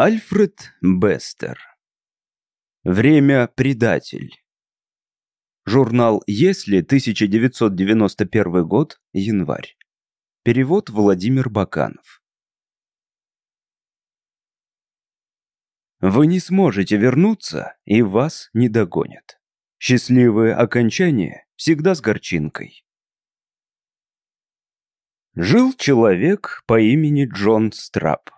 Альфред Бестер. Время предатель. Журнал «Если», 1991 год, январь. Перевод Владимир Баканов. Вы не сможете вернуться, и вас не догонят. Счастливое окончание всегда с горчинкой. Жил человек по имени Джон Страп.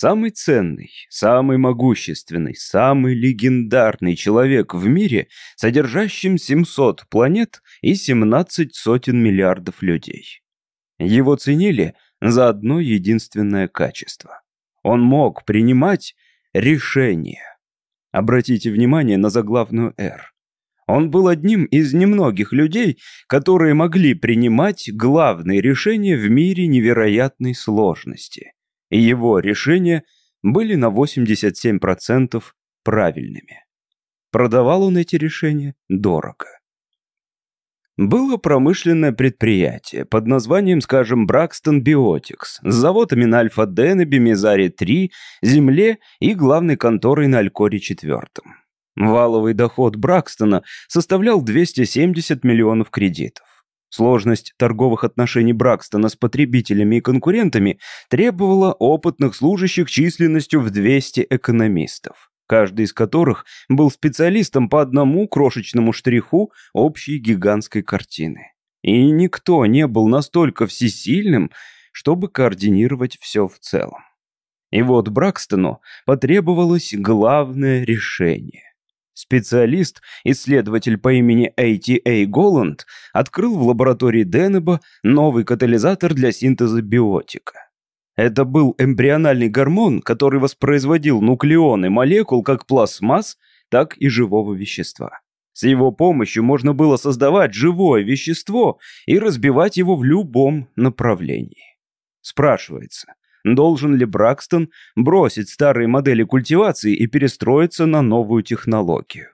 Самый ценный, самый могущественный, самый легендарный человек в мире, содержащим 700 планет и 17 сотен миллиардов людей. Его ценили за одно единственное качество. Он мог принимать решения. Обратите внимание на заглавную «Р». Он был одним из немногих людей, которые могли принимать главные решения в мире невероятной сложности и его решения были на 87% правильными. Продавал он эти решения дорого. Было промышленное предприятие под названием, скажем, Бракстон Биотикс с заводами на Альфа-Денебе, Мезаре-3, Земле и главной конторой на Алькоре-4. Валовый доход Бракстона составлял 270 миллионов кредитов. Сложность торговых отношений Бракстона с потребителями и конкурентами требовала опытных служащих численностью в 200 экономистов, каждый из которых был специалистом по одному крошечному штриху общей гигантской картины. И никто не был настолько всесильным, чтобы координировать все в целом. И вот Бракстону потребовалось главное решение. Специалист, исследователь по имени A.T.A. Голланд, открыл в лаборатории Денеба новый катализатор для синтеза биотика. Это был эмбриональный гормон, который воспроизводил нуклеоны молекул как пластмасс, так и живого вещества. С его помощью можно было создавать живое вещество и разбивать его в любом направлении. Спрашивается, Должен ли Бракстон бросить старые модели культивации и перестроиться на новую технологию?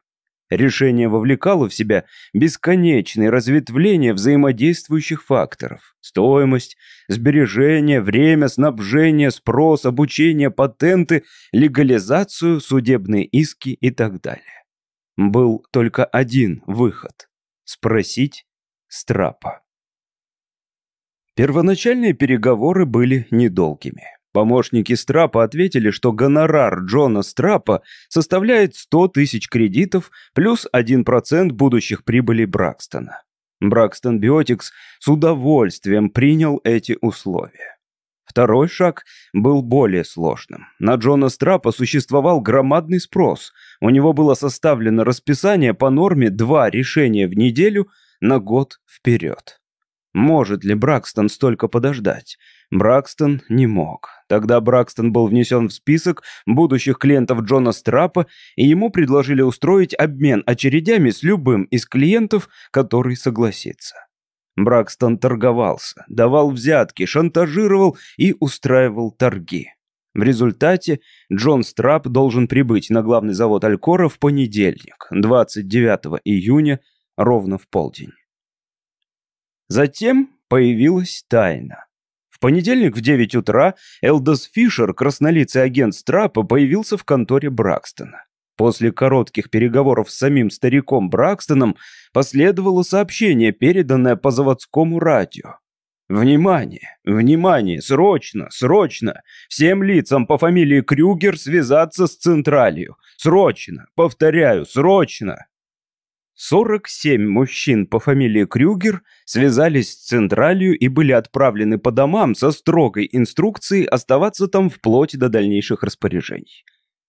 Решение вовлекало в себя бесконечные разветвления взаимодействующих факторов. Стоимость, сбережение, время, снабжение, спрос, обучение, патенты, легализацию, судебные иски и так далее. Был только один выход – спросить Страпа. Первоначальные переговоры были недолгими. Помощники Страпа ответили, что гонорар Джона Страпа составляет 100 тысяч кредитов плюс 1% будущих прибылей Бракстона. Бракстон Биотикс с удовольствием принял эти условия. Второй шаг был более сложным. На Джона Страпа существовал громадный спрос. У него было составлено расписание по норме два решения в неделю на год вперед. Может ли Бракстон столько подождать? Бракстон не мог. Тогда Бракстон был внесен в список будущих клиентов Джона Страпа, и ему предложили устроить обмен очередями с любым из клиентов, который согласится. Бракстон торговался, давал взятки, шантажировал и устраивал торги. В результате Джон Страп должен прибыть на главный завод Алькора в понедельник, 29 июня, ровно в полдень. Затем появилась тайна. В понедельник в 9 утра Элдос Фишер, краснолицый агент Страпа, появился в конторе Бракстона. После коротких переговоров с самим стариком Бракстоном последовало сообщение, переданное по заводскому радио. «Внимание! Внимание! Срочно! Срочно! Всем лицам по фамилии Крюгер связаться с Централью! Срочно! Повторяю, срочно!» 47 мужчин по фамилии Крюгер связались с Централью и были отправлены по домам со строгой инструкцией оставаться там вплоть до дальнейших распоряжений.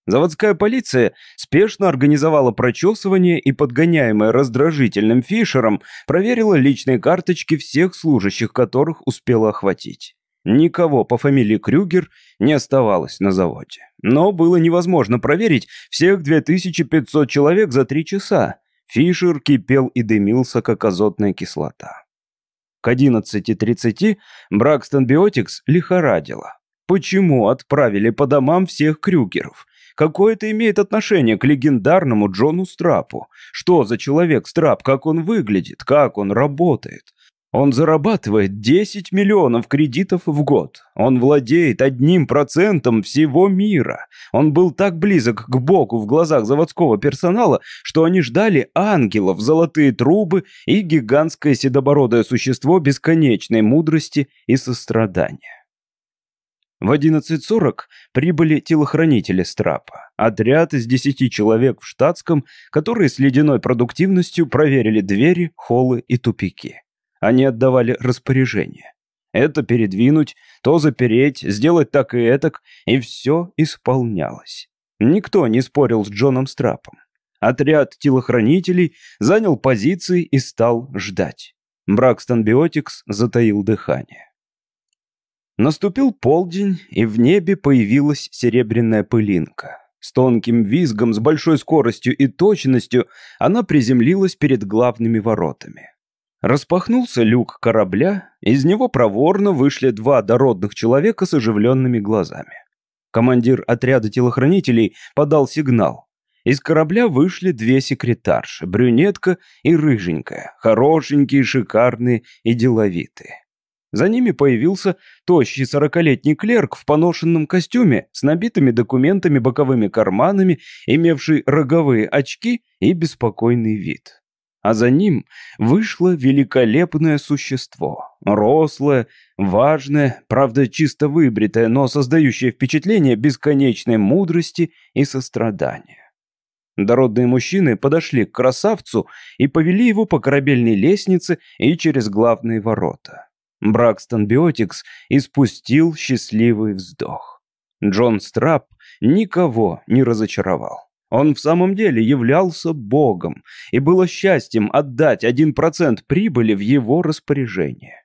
Заводская полиция спешно организовала прочесывание и, подгоняемая раздражительным Фишером, проверила личные карточки всех служащих, которых успела охватить. Никого по фамилии Крюгер не оставалось на заводе. Но было невозможно проверить всех 2500 человек за три часа. Фишер кипел и дымился, как азотная кислота. К 11.30 Бракстон Биотикс лихорадила. Почему отправили по домам всех Крюгеров? Какое это имеет отношение к легендарному Джону Страпу? Что за человек Страп? Как он выглядит? Как он работает? Он зарабатывает 10 миллионов кредитов в год. Он владеет одним процентом всего мира. Он был так близок к Богу в глазах заводского персонала, что они ждали ангелов, золотые трубы и гигантское седобородое существо бесконечной мудрости и сострадания. В 11.40 прибыли телохранители Страпа, отряд из 10 человек в штатском, которые с ледяной продуктивностью проверили двери, холлы и тупики. Они отдавали распоряжение. Это передвинуть, то запереть, сделать так и этак, и все исполнялось. Никто не спорил с Джоном Страпом. Отряд телохранителей занял позиции и стал ждать. Бракстон Биотикс затаил дыхание. Наступил полдень, и в небе появилась серебряная пылинка. С тонким визгом, с большой скоростью и точностью она приземлилась перед главными воротами. Распахнулся люк корабля, из него проворно вышли два дородных человека с оживленными глазами. Командир отряда телохранителей подал сигнал. Из корабля вышли две секретарши, брюнетка и рыженькая, хорошенькие, шикарные и деловитые. За ними появился тощий сорокалетний клерк в поношенном костюме с набитыми документами боковыми карманами, имевший роговые очки и беспокойный вид а за ним вышло великолепное существо. Рослое, важное, правда чисто выбритое, но создающее впечатление бесконечной мудрости и сострадания. Дородные мужчины подошли к красавцу и повели его по корабельной лестнице и через главные ворота. Бракстон Биотикс испустил счастливый вздох. Джон Страп никого не разочаровал. Он в самом деле являлся богом, и было счастьем отдать один процент прибыли в его распоряжение.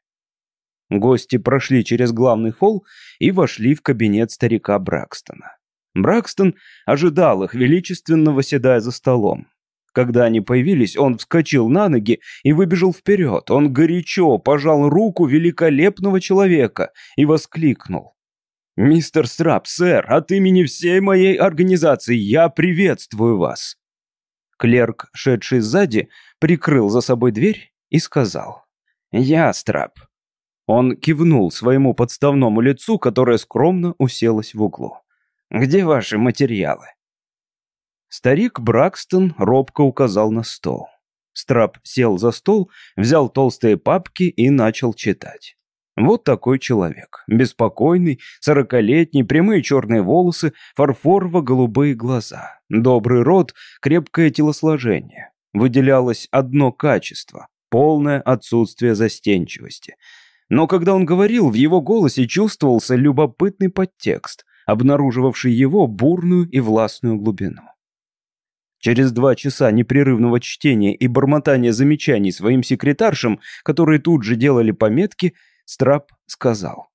Гости прошли через главный холл и вошли в кабинет старика Бракстона. Бракстон ожидал их, величественно восседая за столом. Когда они появились, он вскочил на ноги и выбежал вперед. Он горячо пожал руку великолепного человека и воскликнул. «Мистер Страп, сэр, от имени всей моей организации я приветствую вас!» Клерк, шедший сзади, прикрыл за собой дверь и сказал «Я Страп». Он кивнул своему подставному лицу, которое скромно уселось в углу. «Где ваши материалы?» Старик Бракстон робко указал на стол. Страп сел за стол, взял толстые папки и начал читать. Вот такой человек. Беспокойный, сорокалетний, прямые черные волосы, фарфорово-голубые глаза. Добрый рот, крепкое телосложение. Выделялось одно качество – полное отсутствие застенчивости. Но когда он говорил, в его голосе чувствовался любопытный подтекст, обнаруживавший его бурную и властную глубину. Через два часа непрерывного чтения и бормотания замечаний своим секретаршам, которые тут же делали пометки – Страп сказал.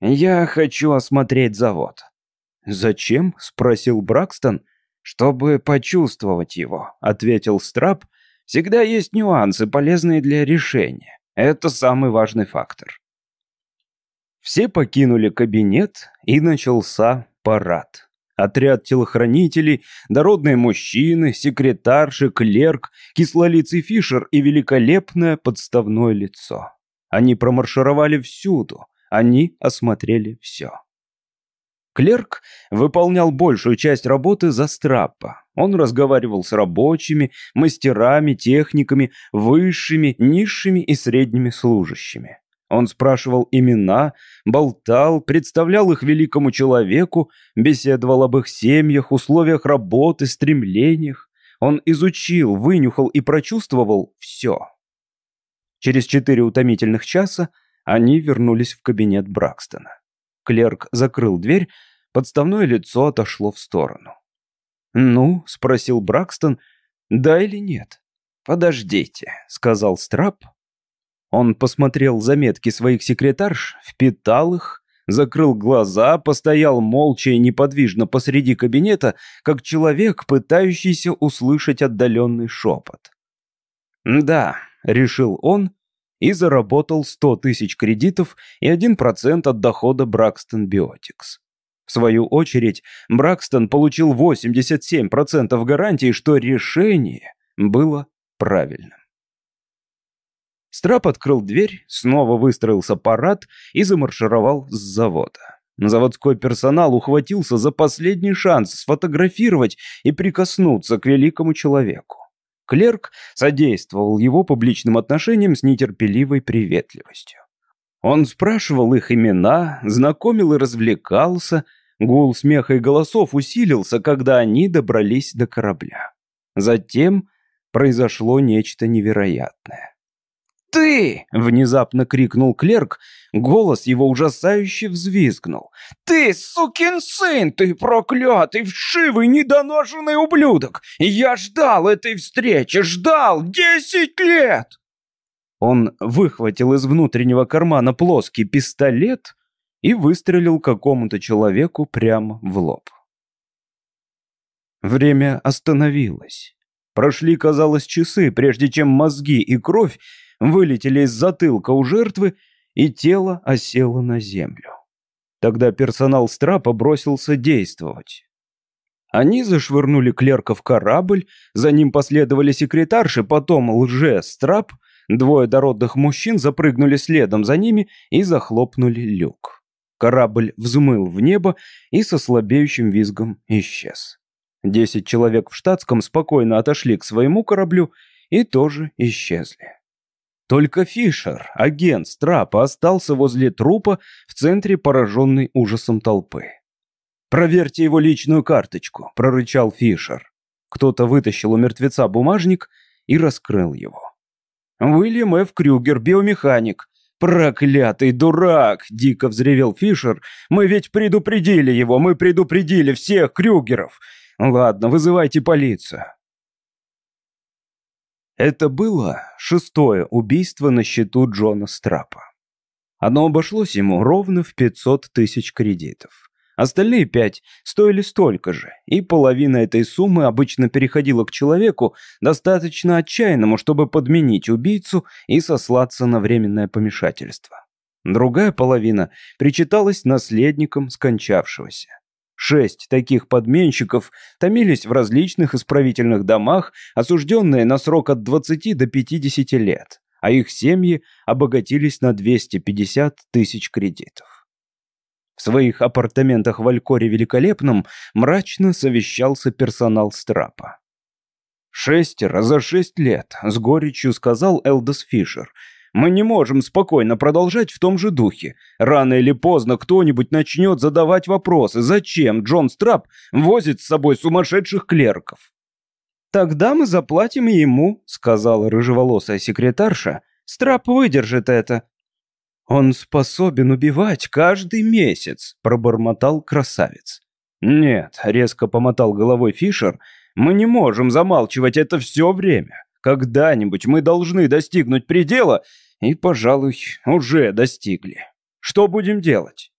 «Я хочу осмотреть завод». «Зачем?» — спросил Бракстон. «Чтобы почувствовать его», — ответил Страп. «Всегда есть нюансы, полезные для решения. Это самый важный фактор». Все покинули кабинет, и начался парад. Отряд телохранителей, дородные мужчины, секретарши, клерк, кислолицый Фишер и великолепное подставное лицо. Они промаршировали всюду, они осмотрели все. Клерк выполнял большую часть работы за Страппа. Он разговаривал с рабочими, мастерами, техниками, высшими, низшими и средними служащими. Он спрашивал имена, болтал, представлял их великому человеку, беседовал об их семьях, условиях работы, стремлениях. Он изучил, вынюхал и прочувствовал все. Через четыре утомительных часа они вернулись в кабинет Бракстона. Клерк закрыл дверь, подставное лицо отошло в сторону. «Ну?» — спросил Бракстон. «Да или нет?» «Подождите», — сказал Страп. Он посмотрел заметки своих секретарш, впитал их, закрыл глаза, постоял молча и неподвижно посреди кабинета, как человек, пытающийся услышать отдаленный шепот. «Да», — решил он и заработал 100 тысяч кредитов и 1% от дохода Бракстон Биотикс. В свою очередь, Бракстон получил 87% гарантии, что решение было правильным. Страп открыл дверь, снова выстроился парад и замаршировал с завода. Заводской персонал ухватился за последний шанс сфотографировать и прикоснуться к великому человеку. Клерк содействовал его публичным отношениям с нетерпеливой приветливостью. Он спрашивал их имена, знакомил и развлекался. Гул смеха и голосов усилился, когда они добрались до корабля. Затем произошло нечто невероятное. «Ты!» — внезапно крикнул клерк. Голос его ужасающе взвизгнул. «Ты, сукин сын! Ты проклятый, вшивый, недоношенный ублюдок! Я ждал этой встречи, ждал десять лет!» Он выхватил из внутреннего кармана плоский пистолет и выстрелил какому-то человеку прямо в лоб. Время остановилось. Прошли, казалось, часы, прежде чем мозги и кровь вылетели из затылка у жертвы, и тело осело на землю. Тогда персонал Страпа бросился действовать. Они зашвырнули клерка в корабль, за ним последовали секретарши, потом лже-страп — Двое дородных мужчин запрыгнули следом за ними и захлопнули люк. Корабль взмыл в небо и со слабеющим визгом исчез. Десять человек в штатском спокойно отошли к своему кораблю и тоже исчезли. Только Фишер, агент Страпа, остался возле трупа в центре пораженной ужасом толпы. «Проверьте его личную карточку», — прорычал Фишер. Кто-то вытащил у мертвеца бумажник и раскрыл его. Уильям Ф. Крюгер, биомеханик. «Проклятый дурак!» — дико взревел Фишер. «Мы ведь предупредили его, мы предупредили всех Крюгеров! Ладно, вызывайте полицию!» Это было шестое убийство на счету Джона Страпа. Оно обошлось ему ровно в 500 тысяч кредитов. Остальные пять стоили столько же, и половина этой суммы обычно переходила к человеку, достаточно отчаянному, чтобы подменить убийцу и сослаться на временное помешательство. Другая половина причиталась наследникам скончавшегося. Шесть таких подменщиков томились в различных исправительных домах, осужденные на срок от 20 до 50 лет, а их семьи обогатились на 250 тысяч кредитов. В своих апартаментах в Алькоре Великолепном мрачно совещался персонал Страпа. «Шестеро за шесть лет», — с горечью сказал Элдос Фишер. «Мы не можем спокойно продолжать в том же духе. Рано или поздно кто-нибудь начнет задавать вопросы, зачем Джон Страп возит с собой сумасшедших клерков». «Тогда мы заплатим ему», — сказала рыжеволосая секретарша. «Страп выдержит это. «Он способен убивать каждый месяц», — пробормотал красавец. «Нет», — резко помотал головой Фишер, — «мы не можем замалчивать это все время. Когда-нибудь мы должны достигнуть предела, и, пожалуй, уже достигли. Что будем делать?»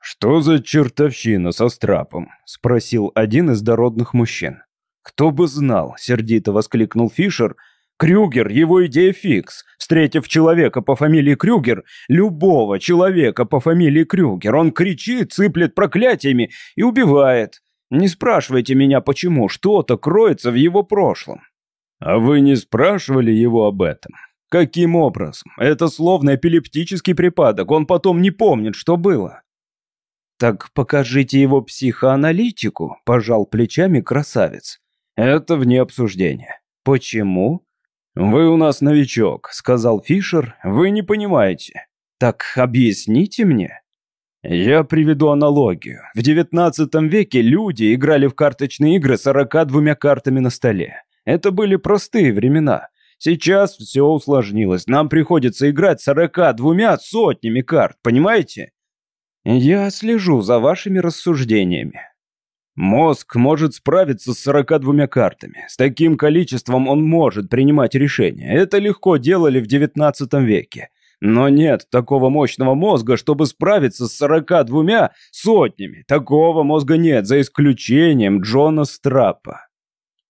«Что за чертовщина со страпом?» — спросил один из дородных мужчин. «Кто бы знал», — сердито воскликнул Фишер, — Крюгер, его идея фикс. Встретив человека по фамилии Крюгер, любого человека по фамилии Крюгер, он кричит, сыплет проклятиями и убивает. Не спрашивайте меня, почему, что-то кроется в его прошлом. А вы не спрашивали его об этом? Каким образом? Это словно эпилептический припадок, он потом не помнит, что было. Так покажите его психоаналитику, пожал плечами красавец. Это вне обсуждения. Почему? «Вы у нас новичок», — сказал Фишер. «Вы не понимаете». «Так объясните мне». Я приведу аналогию. В девятнадцатом веке люди играли в карточные игры сорока двумя картами на столе. Это были простые времена. Сейчас все усложнилось. Нам приходится играть сорока двумя сотнями карт, понимаете? Я слежу за вашими рассуждениями. Мозг может справиться с 42 картами. С таким количеством он может принимать решения. Это легко делали в 19 веке. Но нет такого мощного мозга, чтобы справиться с 42 сотнями. Такого мозга нет, за исключением Джона Страпа.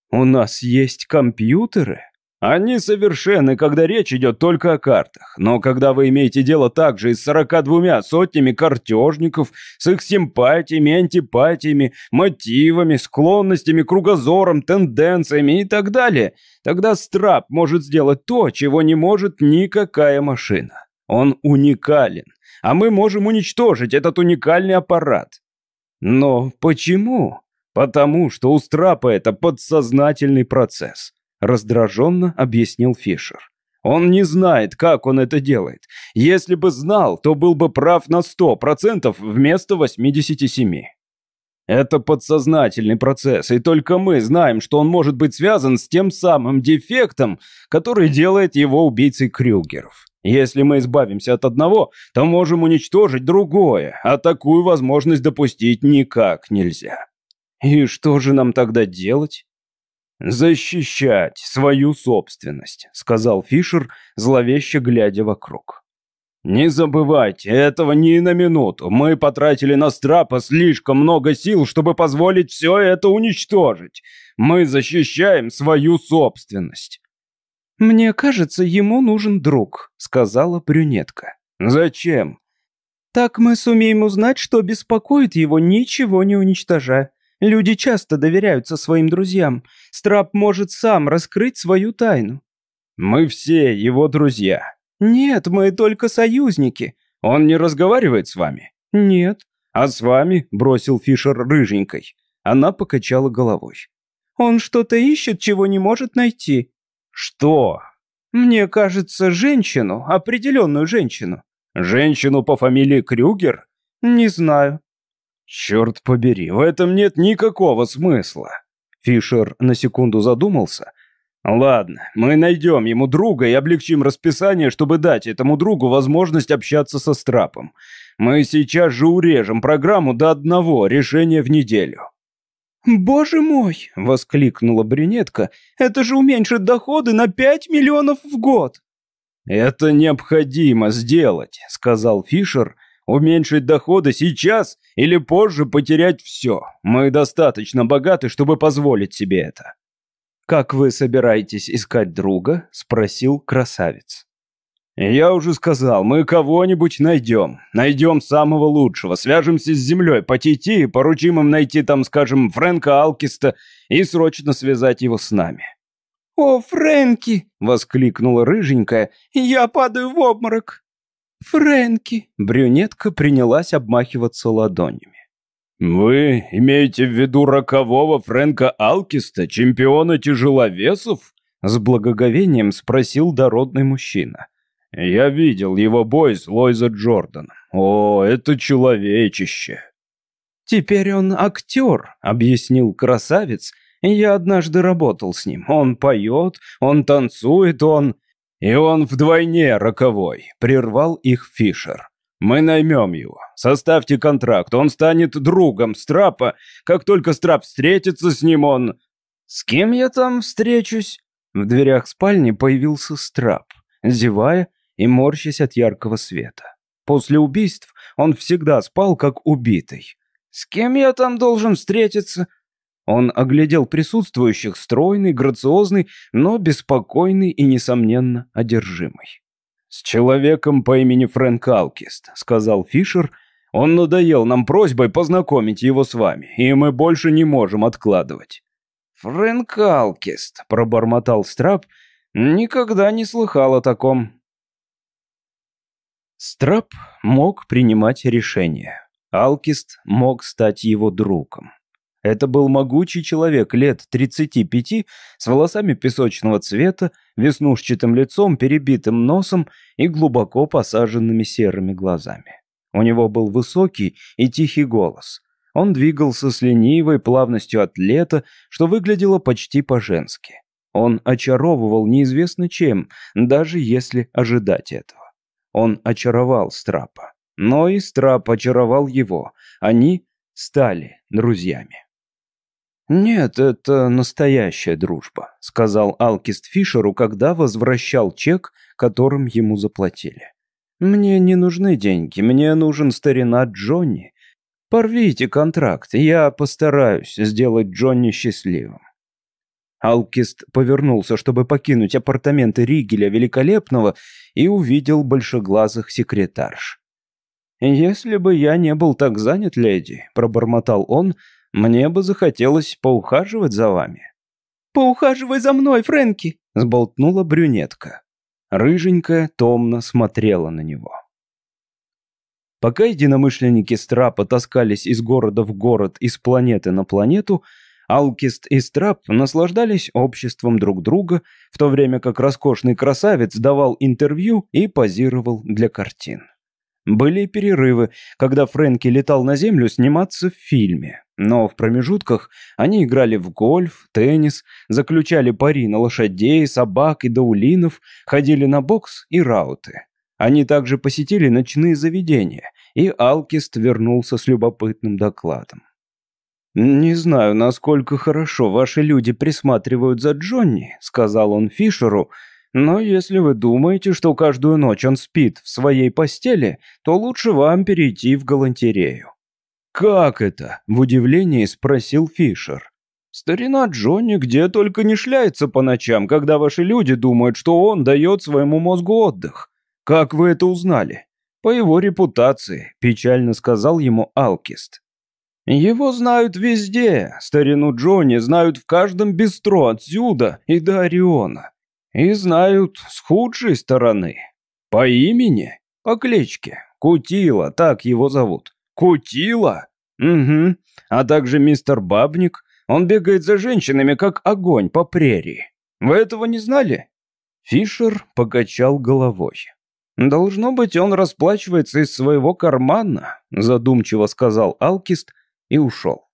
«У нас есть компьютеры?» Они совершенны, когда речь идет только о картах. Но когда вы имеете дело также и с 42 сотнями картежников, с их симпатиями, антипатиями, мотивами, склонностями, кругозором, тенденциями и так далее, тогда Страп может сделать то, чего не может никакая машина. Он уникален, а мы можем уничтожить этот уникальный аппарат. Но почему? Потому что у Страпа это подсознательный процесс. Раздраженно объяснил Фишер. Он не знает, как он это делает. Если бы знал, то был бы прав на 100% вместо 87%. Это подсознательный процесс, и только мы знаем, что он может быть связан с тем самым дефектом, который делает его убийцей Крюгеров. Если мы избавимся от одного, то можем уничтожить другое, а такую возможность допустить никак нельзя. И что же нам тогда делать? «Защищать свою собственность», — сказал Фишер, зловеще глядя вокруг. «Не забывайте, этого ни на минуту. Мы потратили на Страпа слишком много сил, чтобы позволить все это уничтожить. Мы защищаем свою собственность». «Мне кажется, ему нужен друг», — сказала брюнетка. «Зачем?» «Так мы сумеем узнать, что беспокоит его, ничего не уничтожая. Люди часто доверяются своим друзьям. Страп может сам раскрыть свою тайну». «Мы все его друзья». «Нет, мы только союзники». «Он не разговаривает с вами?» «Нет». «А с вами?» – бросил Фишер рыженькой. Она покачала головой. «Он что-то ищет, чего не может найти». «Что?» «Мне кажется, женщину, определенную женщину». «Женщину по фамилии Крюгер?» «Не знаю». «Черт побери, в этом нет никакого смысла!» Фишер на секунду задумался. «Ладно, мы найдем ему друга и облегчим расписание, чтобы дать этому другу возможность общаться со Страпом. Мы сейчас же урежем программу до одного решения в неделю». «Боже мой!» — воскликнула брюнетка. «Это же уменьшит доходы на пять миллионов в год!» «Это необходимо сделать», — сказал Фишер, — Уменьшить доходы сейчас или позже потерять все. Мы достаточно богаты, чтобы позволить себе это. «Как вы собираетесь искать друга?» – спросил красавец. «Я уже сказал, мы кого-нибудь найдем. Найдем самого лучшего, свяжемся с землей по Тити и поручим им найти там, скажем, Фрэнка Алкиста и срочно связать его с нами». «О, Фрэнки!» – воскликнула рыженькая. «Я падаю в обморок!» «Фрэнки!» Брюнетка принялась обмахиваться ладонями. «Вы имеете в виду рокового Фрэнка Алкиста, чемпиона тяжеловесов?» С благоговением спросил дородный мужчина. «Я видел его бой с Лойза Джорданом. О, это человечище!» «Теперь он актер», — объяснил красавец. «Я однажды работал с ним. Он поет, он танцует, он...» «И он вдвойне роковой», — прервал их Фишер. «Мы наймем его. Составьте контракт. Он станет другом Страпа. Как только Страп встретится с ним, он...» «С кем я там встречусь?» В дверях спальни появился Страп, зевая и морщась от яркого света. После убийств он всегда спал как убитый. «С кем я там должен встретиться?» Он оглядел присутствующих, стройный, грациозный, но беспокойный и, несомненно, одержимый. «С человеком по имени Фрэнк Алкист», — сказал Фишер. «Он надоел нам просьбой познакомить его с вами, и мы больше не можем откладывать». «Фрэнк Алкист», — пробормотал Страп, — «никогда не слыхал о таком». Страп мог принимать решения. Алкист мог стать его другом. Это был могучий человек лет 35 с волосами песочного цвета, веснушчатым лицом, перебитым носом и глубоко посаженными серыми глазами. У него был высокий и тихий голос. Он двигался с ленивой плавностью атлета, что выглядело почти по-женски. Он очаровывал неизвестно чем, даже если ожидать этого. Он очаровал Страпа. Но и Страп очаровал его. Они стали друзьями. «Нет, это настоящая дружба», — сказал Алкист Фишеру, когда возвращал чек, которым ему заплатили. «Мне не нужны деньги, мне нужен старина Джонни. Порвите контракт, я постараюсь сделать Джонни счастливым». Алкист повернулся, чтобы покинуть апартаменты Ригеля Великолепного, и увидел большеглазых секретарш. «Если бы я не был так занят, леди», — пробормотал он, — «мне бы захотелось поухаживать за вами». «Поухаживай за мной, Фрэнки!» — сболтнула брюнетка. Рыженькая томно смотрела на него. Пока единомышленники Страпа таскались из города в город, из планеты на планету, Алкист и Страп наслаждались обществом друг друга, в то время как роскошный красавец давал интервью и позировал для картин. Были перерывы, когда Фрэнки летал на землю сниматься в фильме. Но в промежутках они играли в гольф, теннис, заключали пари на лошадей, собак и даулинов, ходили на бокс и рауты. Они также посетили ночные заведения, и Алкист вернулся с любопытным докладом. «Не знаю, насколько хорошо ваши люди присматривают за Джонни», — сказал он Фишеру, — но если вы думаете, что каждую ночь он спит в своей постели, то лучше вам перейти в галантерею». «Как это?» – в удивлении спросил Фишер. «Старина Джонни где только не шляется по ночам, когда ваши люди думают, что он дает своему мозгу отдых. Как вы это узнали?» «По его репутации», – печально сказал ему Алкист. «Его знают везде. Старину Джонни знают в каждом бистро отсюда и до Ориона. И знают с худшей стороны. По имени, по кличке. Кутила, так его зовут. Кутила? Угу. А также мистер Бабник. Он бегает за женщинами, как огонь по прерии. Вы этого не знали? Фишер покачал головой. «Должно быть, он расплачивается из своего кармана», задумчиво сказал Алкист и ушел.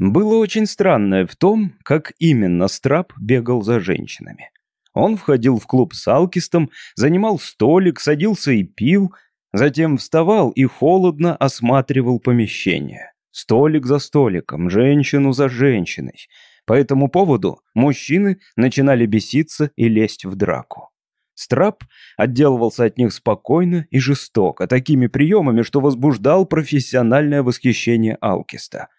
Было очень странное в том, как именно Страб бегал за женщинами. Он входил в клуб с Алкистом, занимал столик, садился и пил, затем вставал и холодно осматривал помещение. Столик за столиком, женщину за женщиной. По этому поводу мужчины начинали беситься и лезть в драку. Страб отделывался от них спокойно и жестоко, такими приемами, что возбуждал профессиональное восхищение Алкиста –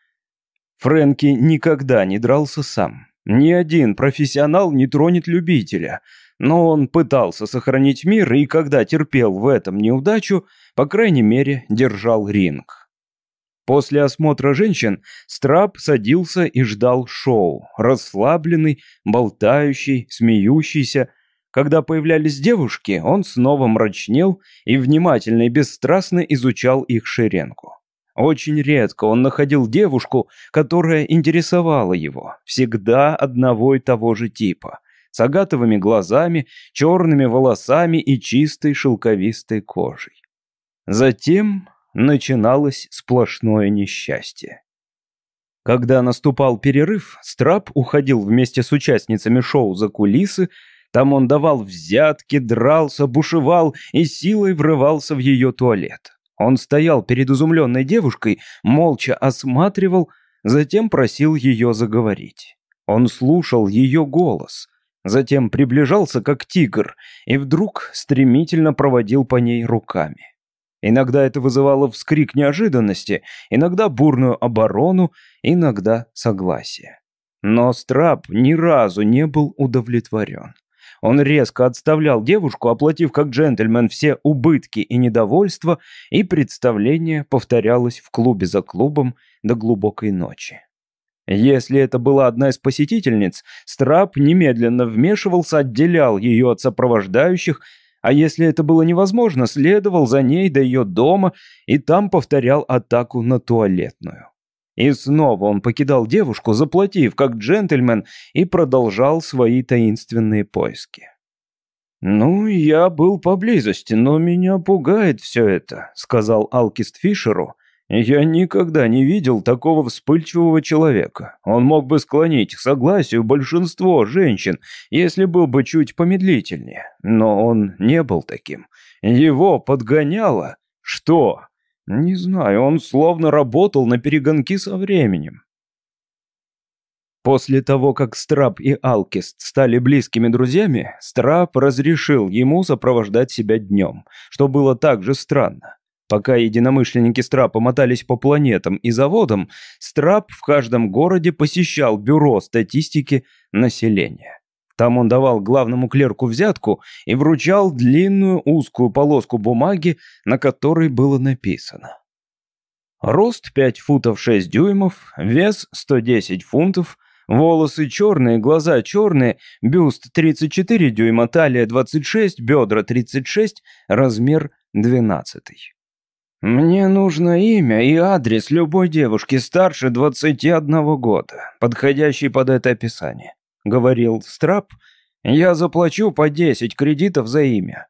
Фрэнки никогда не дрался сам. Ни один профессионал не тронет любителя. Но он пытался сохранить мир и, когда терпел в этом неудачу, по крайней мере, держал ринг. После осмотра женщин Страб садился и ждал шоу, расслабленный, болтающий, смеющийся. Когда появлялись девушки, он снова мрачнел и внимательно и бесстрастно изучал их шеренку. Очень редко он находил девушку, которая интересовала его, всегда одного и того же типа, с агатовыми глазами, черными волосами и чистой шелковистой кожей. Затем начиналось сплошное несчастье. Когда наступал перерыв, Страб уходил вместе с участницами шоу за кулисы, там он давал взятки, дрался, бушевал и силой врывался в ее туалет. Он стоял перед изумленной девушкой, молча осматривал, затем просил ее заговорить. Он слушал ее голос, затем приближался как тигр и вдруг стремительно проводил по ней руками. Иногда это вызывало вскрик неожиданности, иногда бурную оборону, иногда согласие. Но Страб ни разу не был удовлетворен. Он резко отставлял девушку, оплатив как джентльмен все убытки и недовольства, и представление повторялось в клубе за клубом до глубокой ночи. Если это была одна из посетительниц, Страб немедленно вмешивался, отделял ее от сопровождающих, а если это было невозможно, следовал за ней до ее дома и там повторял атаку на туалетную. И снова он покидал девушку, заплатив как джентльмен, и продолжал свои таинственные поиски. «Ну, я был поблизости, но меня пугает все это», — сказал Алкист Фишеру. «Я никогда не видел такого вспыльчивого человека. Он мог бы склонить к согласию большинство женщин, если был бы чуть помедлительнее. Но он не был таким. Его подгоняло... Что? Не знаю, он словно работал на перегонки со временем. После того, как Страб и Алкист стали близкими друзьями, Страб разрешил ему сопровождать себя днем, что было также странно. Пока единомышленники Страпа мотались по планетам и заводам, Страп в каждом городе посещал бюро статистики населения. Там он давал главному клерку взятку и вручал длинную узкую полоску бумаги, на которой было написано. Рост 5 футов 6 дюймов, вес 110 фунтов, волосы черные, глаза черные, бюст 34 дюйма, талия 26, бедра 36, размер 12. «Мне нужно имя и адрес любой девушки старше 21 года, подходящий под это описание», — говорил Страп. «Я заплачу по 10 кредитов за имя».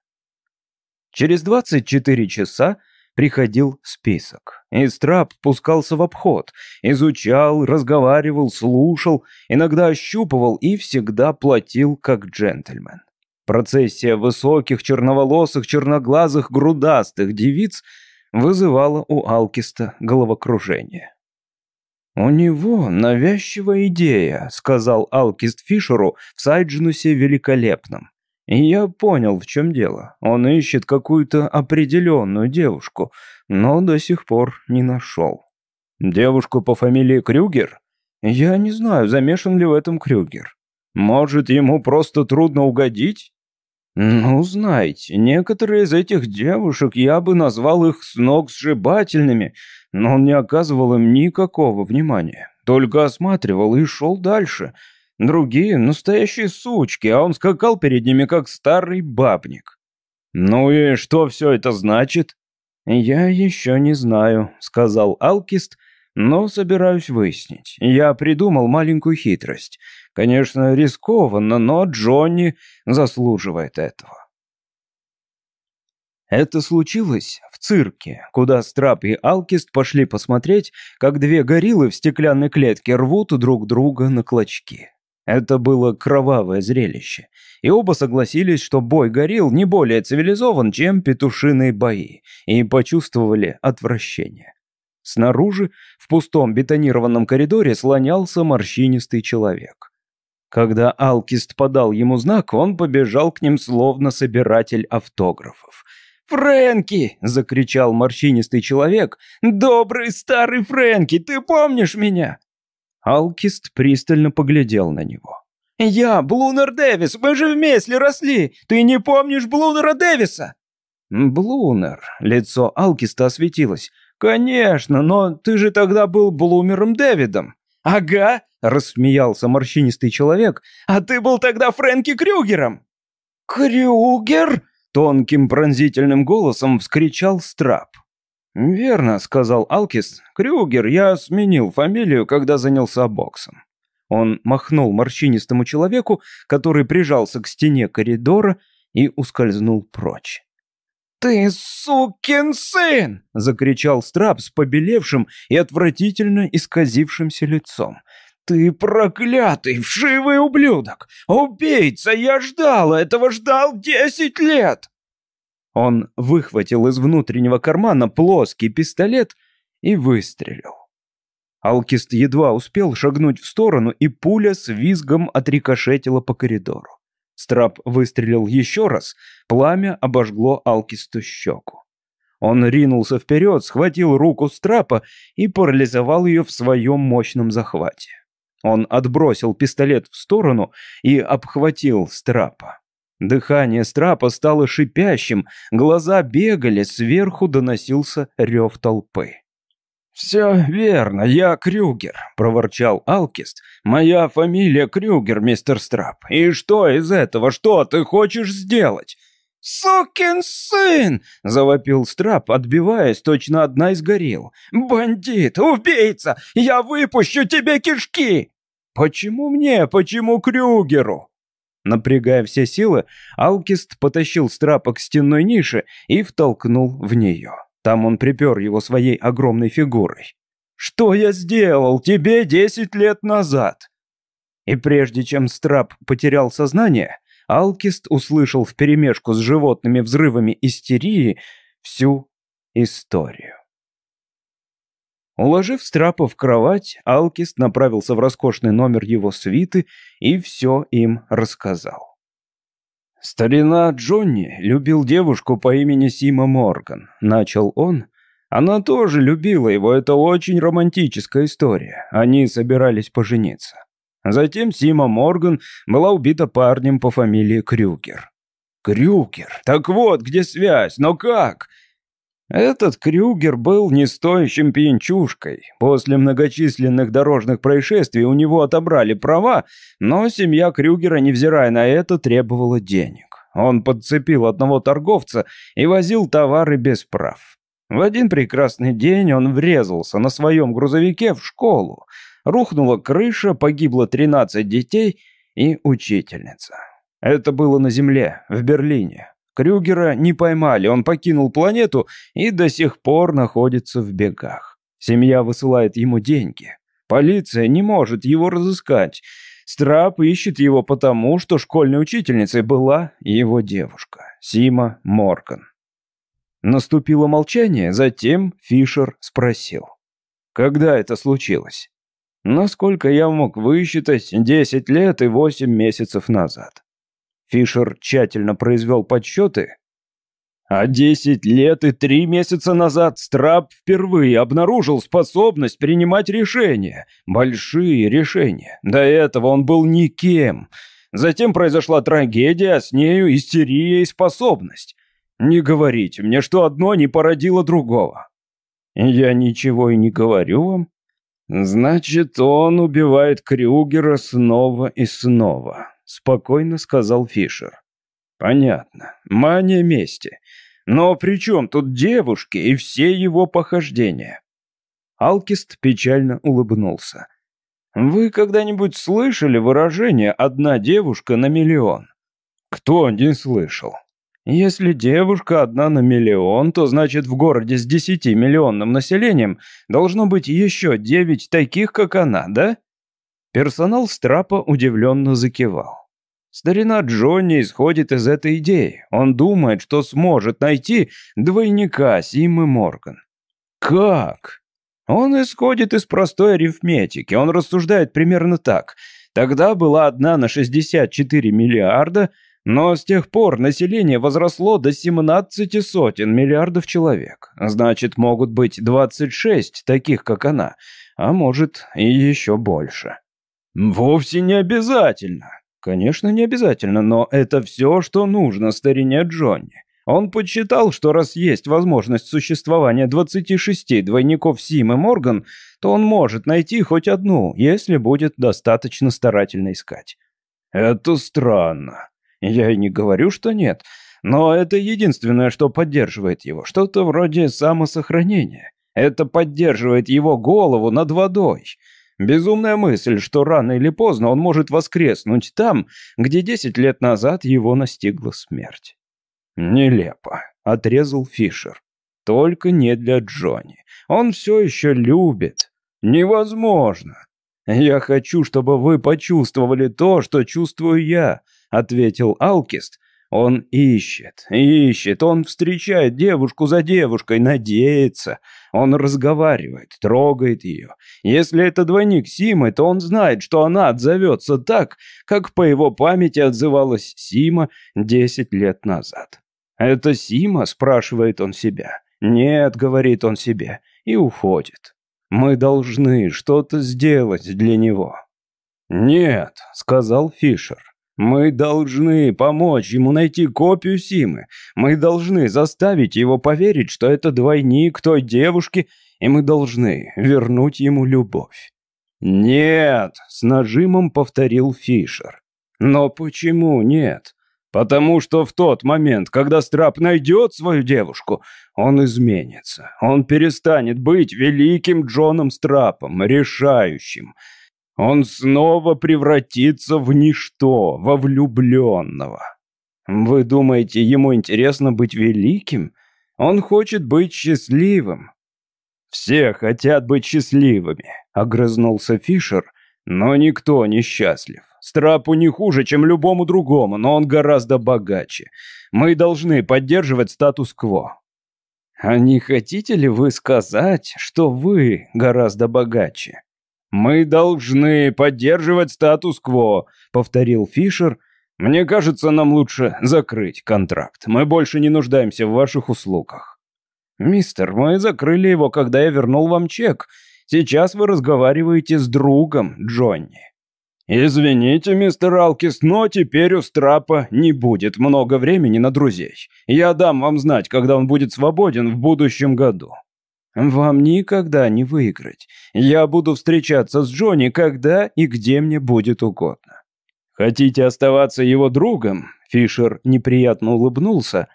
Через 24 часа приходил список, и Страп пускался в обход, изучал, разговаривал, слушал, иногда ощупывал и всегда платил как джентльмен. Процессия высоких, черноволосых, черноглазых, грудастых девиц — вызывало у Алкиста головокружение. «У него навязчивая идея», — сказал Алкист Фишеру в Сайджинусе великолепном. И я понял, в чем дело. Он ищет какую-то определенную девушку, но до сих пор не нашел. Девушку по фамилии Крюгер? Я не знаю, замешан ли в этом Крюгер. Может, ему просто трудно угодить? «Ну, знаете, некоторые из этих девушек я бы назвал их с ног сшибательными, но он не оказывал им никакого внимания, только осматривал и шел дальше. Другие — настоящие сучки, а он скакал перед ними, как старый бабник». «Ну и что все это значит?» «Я еще не знаю», — сказал Алкист, — «но собираюсь выяснить. Я придумал маленькую хитрость». Конечно, рискованно, но Джонни заслуживает этого. Это случилось в цирке, куда Страп и Алкист пошли посмотреть, как две гориллы в стеклянной клетке рвут друг друга на клочки. Это было кровавое зрелище, и оба согласились, что бой горилл не более цивилизован, чем петушиные бои, и почувствовали отвращение. Снаружи, в пустом бетонированном коридоре, слонялся морщинистый человек. Когда Алкист подал ему знак, он побежал к ним словно собиратель автографов. «Фрэнки!» — закричал морщинистый человек. «Добрый старый Фрэнки, ты помнишь меня?» Алкист пристально поглядел на него. «Я, Блунер Дэвис, мы же вместе росли! Ты не помнишь Блунера Дэвиса?» «Блунер», — лицо Алкиста осветилось. «Конечно, но ты же тогда был Блумером Дэвидом». «Ага», — рассмеялся морщинистый человек, «а ты был тогда Фрэнки Крюгером!» «Крюгер?» — тонким пронзительным голосом вскричал Страп. «Верно», — сказал Алкис. «Крюгер, я сменил фамилию, когда занялся боксом». Он махнул морщинистому человеку, который прижался к стене коридора и ускользнул прочь. «Ты сукин сын!» — закричал Страп с побелевшим и отвратительно исказившимся лицом. «Ты проклятый, вшивый ублюдок! Убийца! Я ждал этого, ждал десять лет!» Он выхватил из внутреннего кармана плоский пистолет и выстрелил. Алкист едва успел шагнуть в сторону, и пуля с визгом отрикошетила по коридору. Страп выстрелил еще раз, пламя обожгло Алкисту щеку. Он ринулся вперед, схватил руку Страпа и парализовал ее в своем мощном захвате. Он отбросил пистолет в сторону и обхватил Страпа. Дыхание Страпа стало шипящим, глаза бегали, сверху доносился рев толпы. «Все верно, я Крюгер», — проворчал Алкист. «Моя фамилия Крюгер, мистер Страп. И что из этого? Что ты хочешь сделать?» «Сукин сын!» — завопил Страп, отбиваясь, точно одна из горил. «Бандит! Убийца! Я выпущу тебе кишки!» «Почему мне? Почему Крюгеру?» Напрягая все силы, Алкист потащил Страпа к стенной нише и втолкнул в нее. Там он припер его своей огромной фигурой. «Что я сделал тебе десять лет назад?» И прежде чем Страп потерял сознание, Алкист услышал вперемешку с животными взрывами истерии всю историю. Уложив Страпа в кровать, Алкист направился в роскошный номер его свиты и все им рассказал. «Старина Джонни любил девушку по имени Сима Морган», — начал он. Она тоже любила его, это очень романтическая история. Они собирались пожениться. Затем Сима Морган была убита парнем по фамилии Крюгер. Крюгер. Так вот, где связь, но как? Этот Крюгер был не стоящим пьянчушкой. После многочисленных дорожных происшествий у него отобрали права, но семья Крюгера, невзирая на это, требовала денег. Он подцепил одного торговца и возил товары без прав. В один прекрасный день он врезался на своем грузовике в школу. Рухнула крыша, погибло 13 детей и учительница. Это было на Земле, в Берлине. Крюгера не поймали, он покинул планету и до сих пор находится в бегах. Семья высылает ему деньги. Полиция не может его разыскать. Страп ищет его потому, что школьной учительницей была его девушка, Сима Морган. Наступило молчание, затем Фишер спросил. «Когда это случилось?» «Насколько я мог высчитать, 10 лет и 8 месяцев назад». Фишер тщательно произвел подсчеты. А 10 лет и 3 месяца назад Страб впервые обнаружил способность принимать решения. Большие решения. До этого он был никем. Затем произошла трагедия, а с нею истерия и способность. Не говорите мне, что одно не породило другого. Я ничего и не говорю вам. Значит, он убивает Крюгера снова и снова, спокойно сказал Фишер. Понятно. Мания мести. Но при чем тут девушки и все его похождения? Алкист печально улыбнулся. Вы когда-нибудь слышали выражение «одна девушка на миллион»? Кто не слышал? Если девушка одна на миллион, то значит в городе с 10-миллионным населением должно быть еще 9 таких, как она, да? Персонал Страпа удивленно закивал. Старина Джонни исходит из этой идеи. Он думает, что сможет найти двойника Симы Морган. Как? Он исходит из простой арифметики. Он рассуждает примерно так. Тогда была одна на 64 миллиарда, но с тех пор население возросло до 17 сотен миллиардов человек. Значит, могут быть 26 таких, как она, а может и еще больше. Вовсе не обязательно. Конечно, не обязательно, но это все, что нужно старине Джонни. Он подсчитал, что раз есть возможность существования 26 двойников Симы Морган, то он может найти хоть одну, если будет достаточно старательно искать. Это странно. Я и не говорю, что нет, но это единственное, что поддерживает его, что-то вроде самосохранения. Это поддерживает его голову над водой. Безумная мысль, что рано или поздно он может воскреснуть там, где 10 лет назад его настигла смерть. Нелепо, отрезал Фишер. Только не для Джонни. Он все еще любит. Невозможно. Я хочу, чтобы вы почувствовали то, что чувствую я ответил Алкист. Он ищет, ищет, он встречает девушку за девушкой, надеется. Он разговаривает, трогает ее. Если это двойник Симы, то он знает, что она отзовется так, как по его памяти отзывалась Сима десять лет назад. «Это Сима?» – спрашивает он себя. «Нет», – говорит он себе, и уходит. «Мы должны что-то сделать для него». «Нет», – сказал Фишер. Мы должны помочь ему найти копию Симы. Мы должны заставить его поверить, что это двойник той девушки, и мы должны вернуть ему любовь. «Нет», — с нажимом повторил Фишер. «Но почему нет?» «Потому что в тот момент, когда Страп найдет свою девушку, он изменится. Он перестанет быть великим Джоном Страпом, решающим. Он снова превратится в ничто, во влюбленного. Вы думаете, ему интересно быть великим? Он хочет быть счастливым. Все хотят быть счастливыми, огрызнулся Фишер, но никто не счастлив. Страпу не хуже, чем любому другому, но он гораздо богаче. Мы должны поддерживать статус-кво. А не хотите ли вы сказать, что вы гораздо богаче? «Мы должны поддерживать статус-кво», — повторил Фишер. «Мне кажется, нам лучше закрыть контракт. Мы больше не нуждаемся в ваших услугах». «Мистер, мы закрыли его, когда я вернул вам чек. Сейчас вы разговариваете с другом, Джонни». «Извините, мистер Алкис, но теперь у Страпа не будет много времени на друзей. Я дам вам знать, когда он будет свободен в будущем году». «Вам никогда не выиграть. Я буду встречаться с Джонни, когда и где мне будет угодно». «Хотите оставаться его другом?» Фишер неприятно улыбнулся.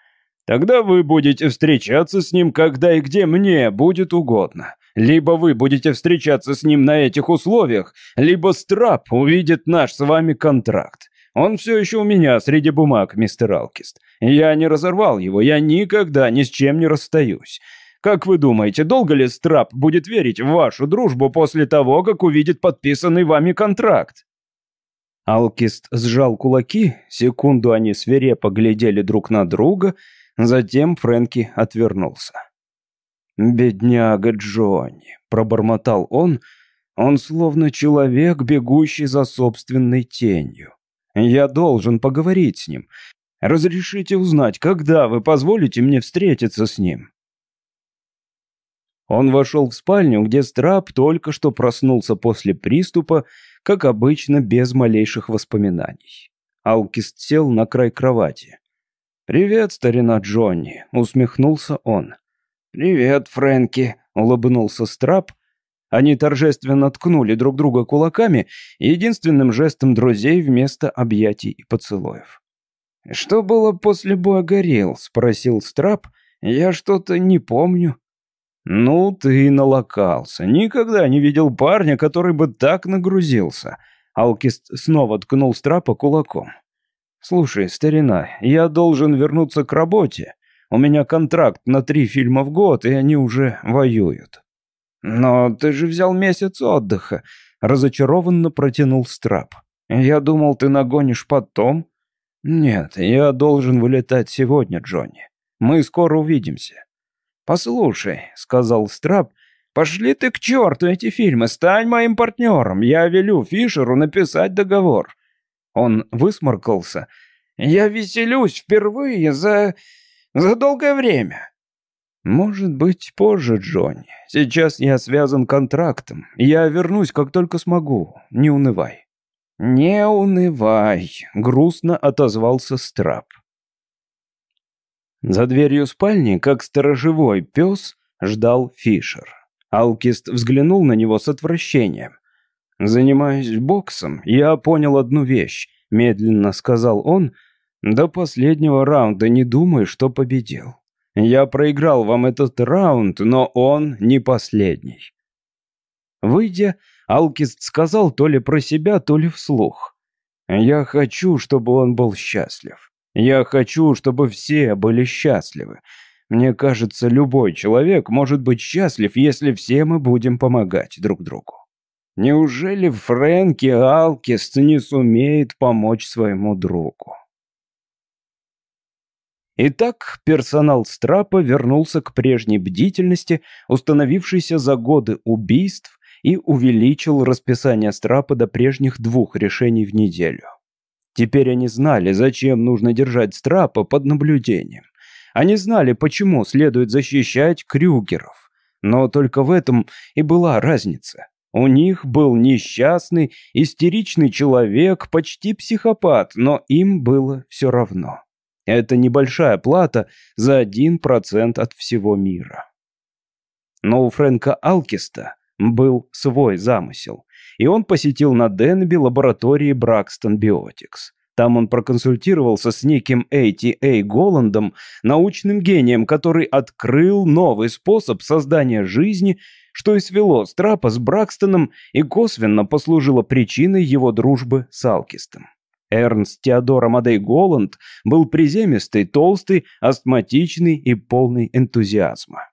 «Тогда вы будете встречаться с ним, когда и где мне будет угодно. Либо вы будете встречаться с ним на этих условиях, либо Страп увидит наш с вами контракт. Он все еще у меня среди бумаг, мистер Алкист. Я не разорвал его, я никогда ни с чем не расстаюсь. Как вы думаете, долго ли Страп будет верить в вашу дружбу после того, как увидит подписанный вами контракт? Алкист сжал кулаки, секунду они свирепо глядели друг на друга, затем Фрэнки отвернулся. «Бедняга Джонни», — пробормотал он, — «он словно человек, бегущий за собственной тенью. Я должен поговорить с ним. Разрешите узнать, когда вы позволите мне встретиться с ним?» Он вошел в спальню, где Страб только что проснулся после приступа, как обычно, без малейших воспоминаний. Алкист сел на край кровати. «Привет, старина Джонни», — усмехнулся он. «Привет, Фрэнки», — улыбнулся Страб. Они торжественно ткнули друг друга кулаками, единственным жестом друзей вместо объятий и поцелуев. «Что было после боя горел?» — спросил Страб. «Я что-то не помню». «Ну, ты налокался. Никогда не видел парня, который бы так нагрузился». Алкист снова ткнул Страпа кулаком. «Слушай, старина, я должен вернуться к работе. У меня контракт на три фильма в год, и они уже воюют». «Но ты же взял месяц отдыха», — разочарованно протянул Страп. «Я думал, ты нагонишь потом». «Нет, я должен вылетать сегодня, Джонни. Мы скоро увидимся». «Послушай», — сказал Страп, — «пошли ты к черту эти фильмы, стань моим партнером, я велю Фишеру написать договор». Он высморкался. «Я веселюсь впервые за за долгое время». «Может быть, позже, Джонни. Сейчас я связан контрактом. Я вернусь, как только смогу. Не унывай». «Не унывай», — грустно отозвался Страп. За дверью спальни, как сторожевой пес, ждал Фишер. Алкист взглянул на него с отвращением. «Занимаюсь боксом, я понял одну вещь», — медленно сказал он, — до последнего раунда не думаю, что победил. Я проиграл вам этот раунд, но он не последний. Выйдя, Алкист сказал то ли про себя, то ли вслух. Я хочу, чтобы он был счастлив. Я хочу, чтобы все были счастливы. Мне кажется, любой человек может быть счастлив, если все мы будем помогать друг другу. Неужели Фрэнки Алкист не сумеет помочь своему другу? Итак, персонал Страпа вернулся к прежней бдительности, установившейся за годы убийств, и увеличил расписание Страпа до прежних двух решений в неделю. Теперь они знали, зачем нужно держать Страпа под наблюдением. Они знали, почему следует защищать Крюгеров. Но только в этом и была разница. У них был несчастный, истеричный человек, почти психопат, но им было все равно. Это небольшая плата за 1% от всего мира. Но у Фрэнка Алкиста был свой замысел, и он посетил на Денби лаборатории Бракстон Биотикс. Там он проконсультировался с неким A.T.A. Голландом, научным гением, который открыл новый способ создания жизни, что и свело Страпа с Бракстоном и косвенно послужило причиной его дружбы с Алкистом. Эрнст Теодор Амадей Голланд был приземистый, толстый, астматичный и полный энтузиазма.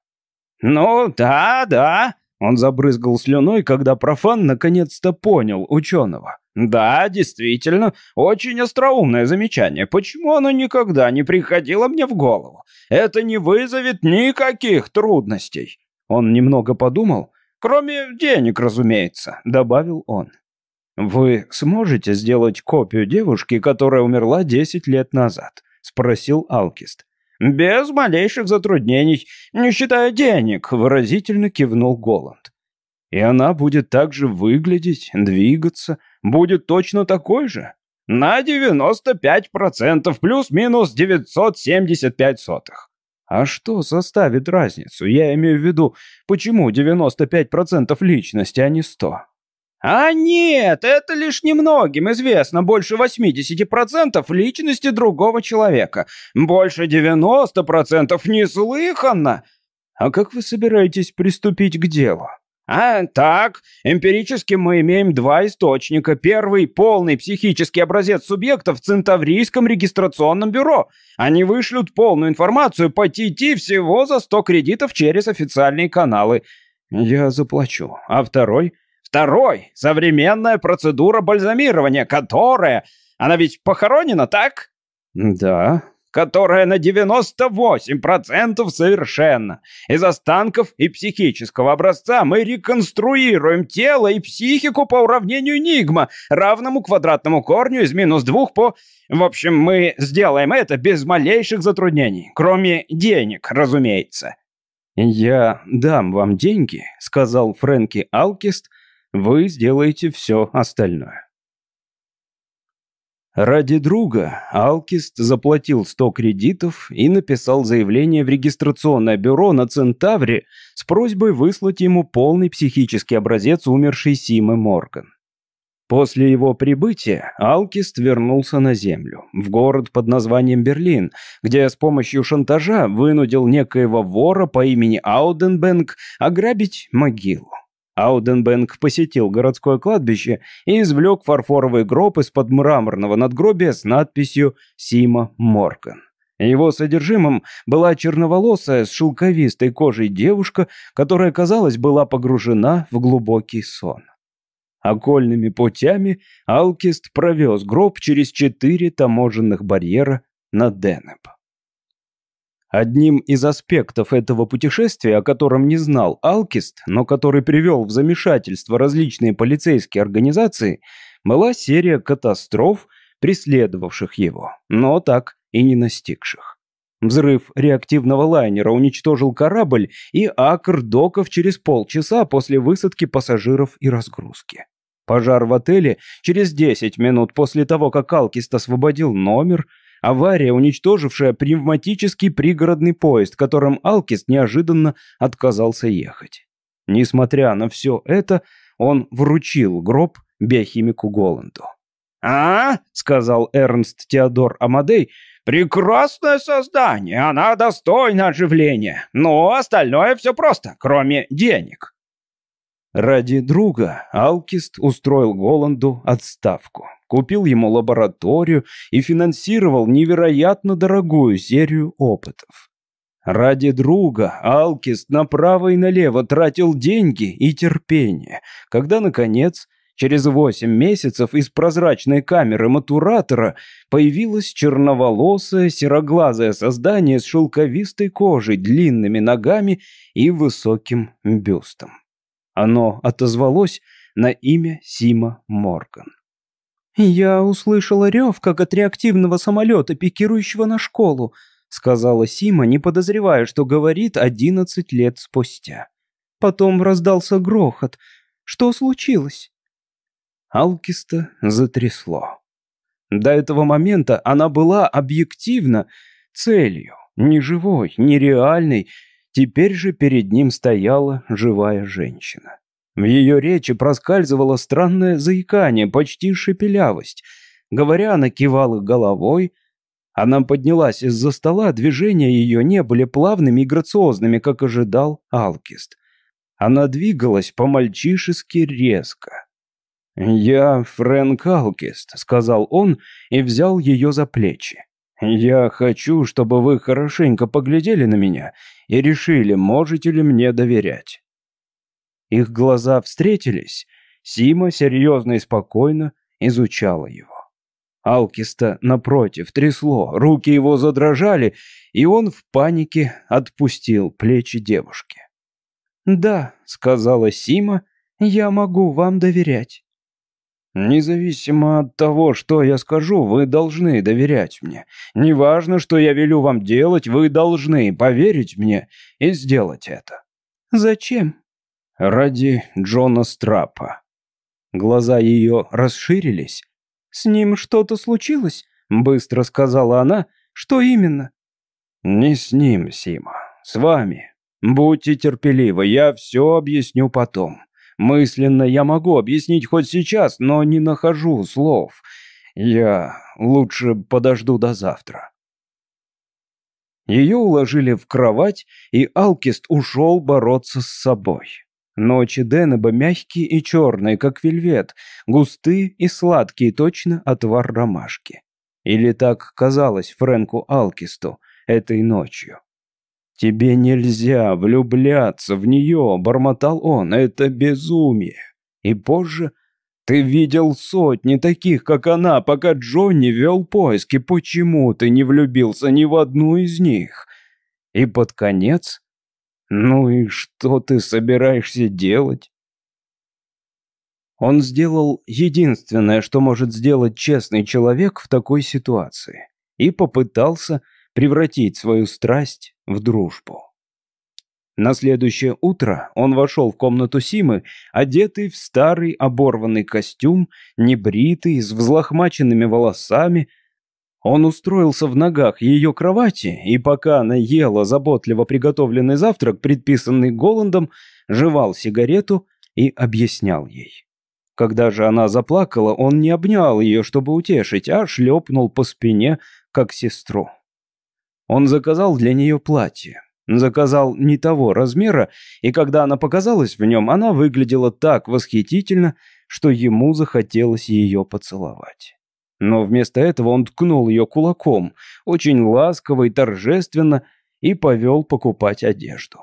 «Ну, да, да», — он забрызгал слюной, когда профан наконец-то понял ученого. «Да, действительно, очень остроумное замечание. Почему оно никогда не приходило мне в голову? Это не вызовет никаких трудностей». Он немного подумал. «Кроме денег, разумеется», — добавил он. «Вы сможете сделать копию девушки, которая умерла 10 лет назад?» — спросил Алкист. «Без малейших затруднений, не считая денег», — выразительно кивнул Голланд. «И она будет так же выглядеть, двигаться, будет точно такой же?» «На 95%, плюс-минус 975 сотых». А что составит разницу? Я имею в виду, почему 95% личности, а не 100? А нет, это лишь немногим известно. Больше 80% личности другого человека. Больше 90% неслыханно. А как вы собираетесь приступить к делу? А так, эмпирически мы имеем два источника. Первый – полный психический образец субъекта в Центаврийском регистрационном бюро. Они вышлют полную информацию по ТТ всего за 100 кредитов через официальные каналы. Я заплачу. А второй? Второй – современная процедура бальзамирования, которая... Она ведь похоронена, так? Да, которая на 98% совершенна. Из останков и психического образца мы реконструируем тело и психику по уравнению Нигма, равному квадратному корню из минус двух по... В общем, мы сделаем это без малейших затруднений, кроме денег, разумеется. «Я дам вам деньги», — сказал Фрэнки Алкист, — «вы сделаете все остальное». Ради друга Алкист заплатил 100 кредитов и написал заявление в регистрационное бюро на Центавре с просьбой выслать ему полный психический образец умершей Симы Морган. После его прибытия Алкист вернулся на землю, в город под названием Берлин, где с помощью шантажа вынудил некоего вора по имени Ауденбенг ограбить могилу. Ауденбенг посетил городское кладбище и извлек фарфоровый гроб из-под мраморного надгробия с надписью «Сима Морган». Его содержимым была черноволосая с шелковистой кожей девушка, которая, казалось, была погружена в глубокий сон. Окольными путями Алкист провез гроб через четыре таможенных барьера на Денеп. Одним из аспектов этого путешествия, о котором не знал Алкист, но который привел в замешательство различные полицейские организации, была серия катастроф, преследовавших его, но так и не настигших. Взрыв реактивного лайнера уничтожил корабль и акр доков через полчаса после высадки пассажиров и разгрузки. Пожар в отеле через 10 минут после того, как Алкист освободил номер – Авария, уничтожившая пневматический пригородный поезд, которым Алкист неожиданно отказался ехать. Несмотря на все это, он вручил гроб биохимику Голланду. «А?» — сказал Эрнст Теодор Амадей. «Прекрасное создание, она достойна оживления. Но остальное все просто, кроме денег». Ради друга Алкист устроил Голланду отставку купил ему лабораторию и финансировал невероятно дорогую серию опытов. Ради друга Алкист направо и налево тратил деньги и терпение, когда, наконец, через восемь месяцев из прозрачной камеры матуратора появилось черноволосое сероглазое создание с шелковистой кожей, длинными ногами и высоким бюстом. Оно отозвалось на имя Сима Морган. «Я услышала рев, как от реактивного самолета, пикирующего на школу», сказала Сима, не подозревая, что говорит одиннадцать лет спустя. Потом раздался грохот. Что случилось? Алкиста затрясло. До этого момента она была объективно целью, не живой, не реальной. Теперь же перед ним стояла живая женщина. В ее речи проскальзывало странное заикание, почти шепелявость. Говоря, она кивала головой. Она поднялась из-за стола, движения ее не были плавными и грациозными, как ожидал Алкист. Она двигалась по-мальчишески резко. «Я Фрэнк Алкист», — сказал он и взял ее за плечи. «Я хочу, чтобы вы хорошенько поглядели на меня и решили, можете ли мне доверять». Их глаза встретились. Сима серьезно и спокойно изучала его. Алкиста, напротив, трясло, руки его задрожали, и он в панике отпустил плечи девушки. «Да», — сказала Сима, — «я могу вам доверять». Независимо от того, что я скажу, вы должны доверять мне. Неважно, что я велю вам делать, вы должны поверить мне и сделать это. Зачем? Ради Джона Страпа. Глаза ее расширились. С ним что-то случилось? Быстро сказала она. Что именно? Не с ним, Сима. С вами. Будьте терпеливы, я все объясню потом. Мысленно я могу объяснить хоть сейчас, но не нахожу слов. Я лучше подожду до завтра. Ее уложили в кровать, и Алкист ушел бороться с собой. Ночи Денеба мягкие и черные, как вельвет, густые и сладкие, точно отвар ромашки. Или так казалось Фрэнку Алкисту этой ночью. «Тебе нельзя влюбляться в нее», — бормотал он, — «это безумие». И позже «Ты видел сотни таких, как она, пока Джонни вел поиски. Почему ты не влюбился ни в одну из них?» И под конец «Ну и что ты собираешься делать?» Он сделал единственное, что может сделать честный человек в такой ситуации, и попытался превратить свою страсть в дружбу. На следующее утро он вошел в комнату Симы, одетый в старый оборванный костюм, небритый, с взлохмаченными волосами. Он устроился в ногах ее кровати, и пока она ела заботливо приготовленный завтрак, предписанный Голландом, жевал сигарету и объяснял ей. Когда же она заплакала, он не обнял ее, чтобы утешить, а шлепнул по спине, как сестру. Он заказал для нее платье. Заказал не того размера, и когда она показалась в нем, она выглядела так восхитительно, что ему захотелось ее поцеловать. Но вместо этого он ткнул ее кулаком, очень ласково и торжественно, и повел покупать одежду.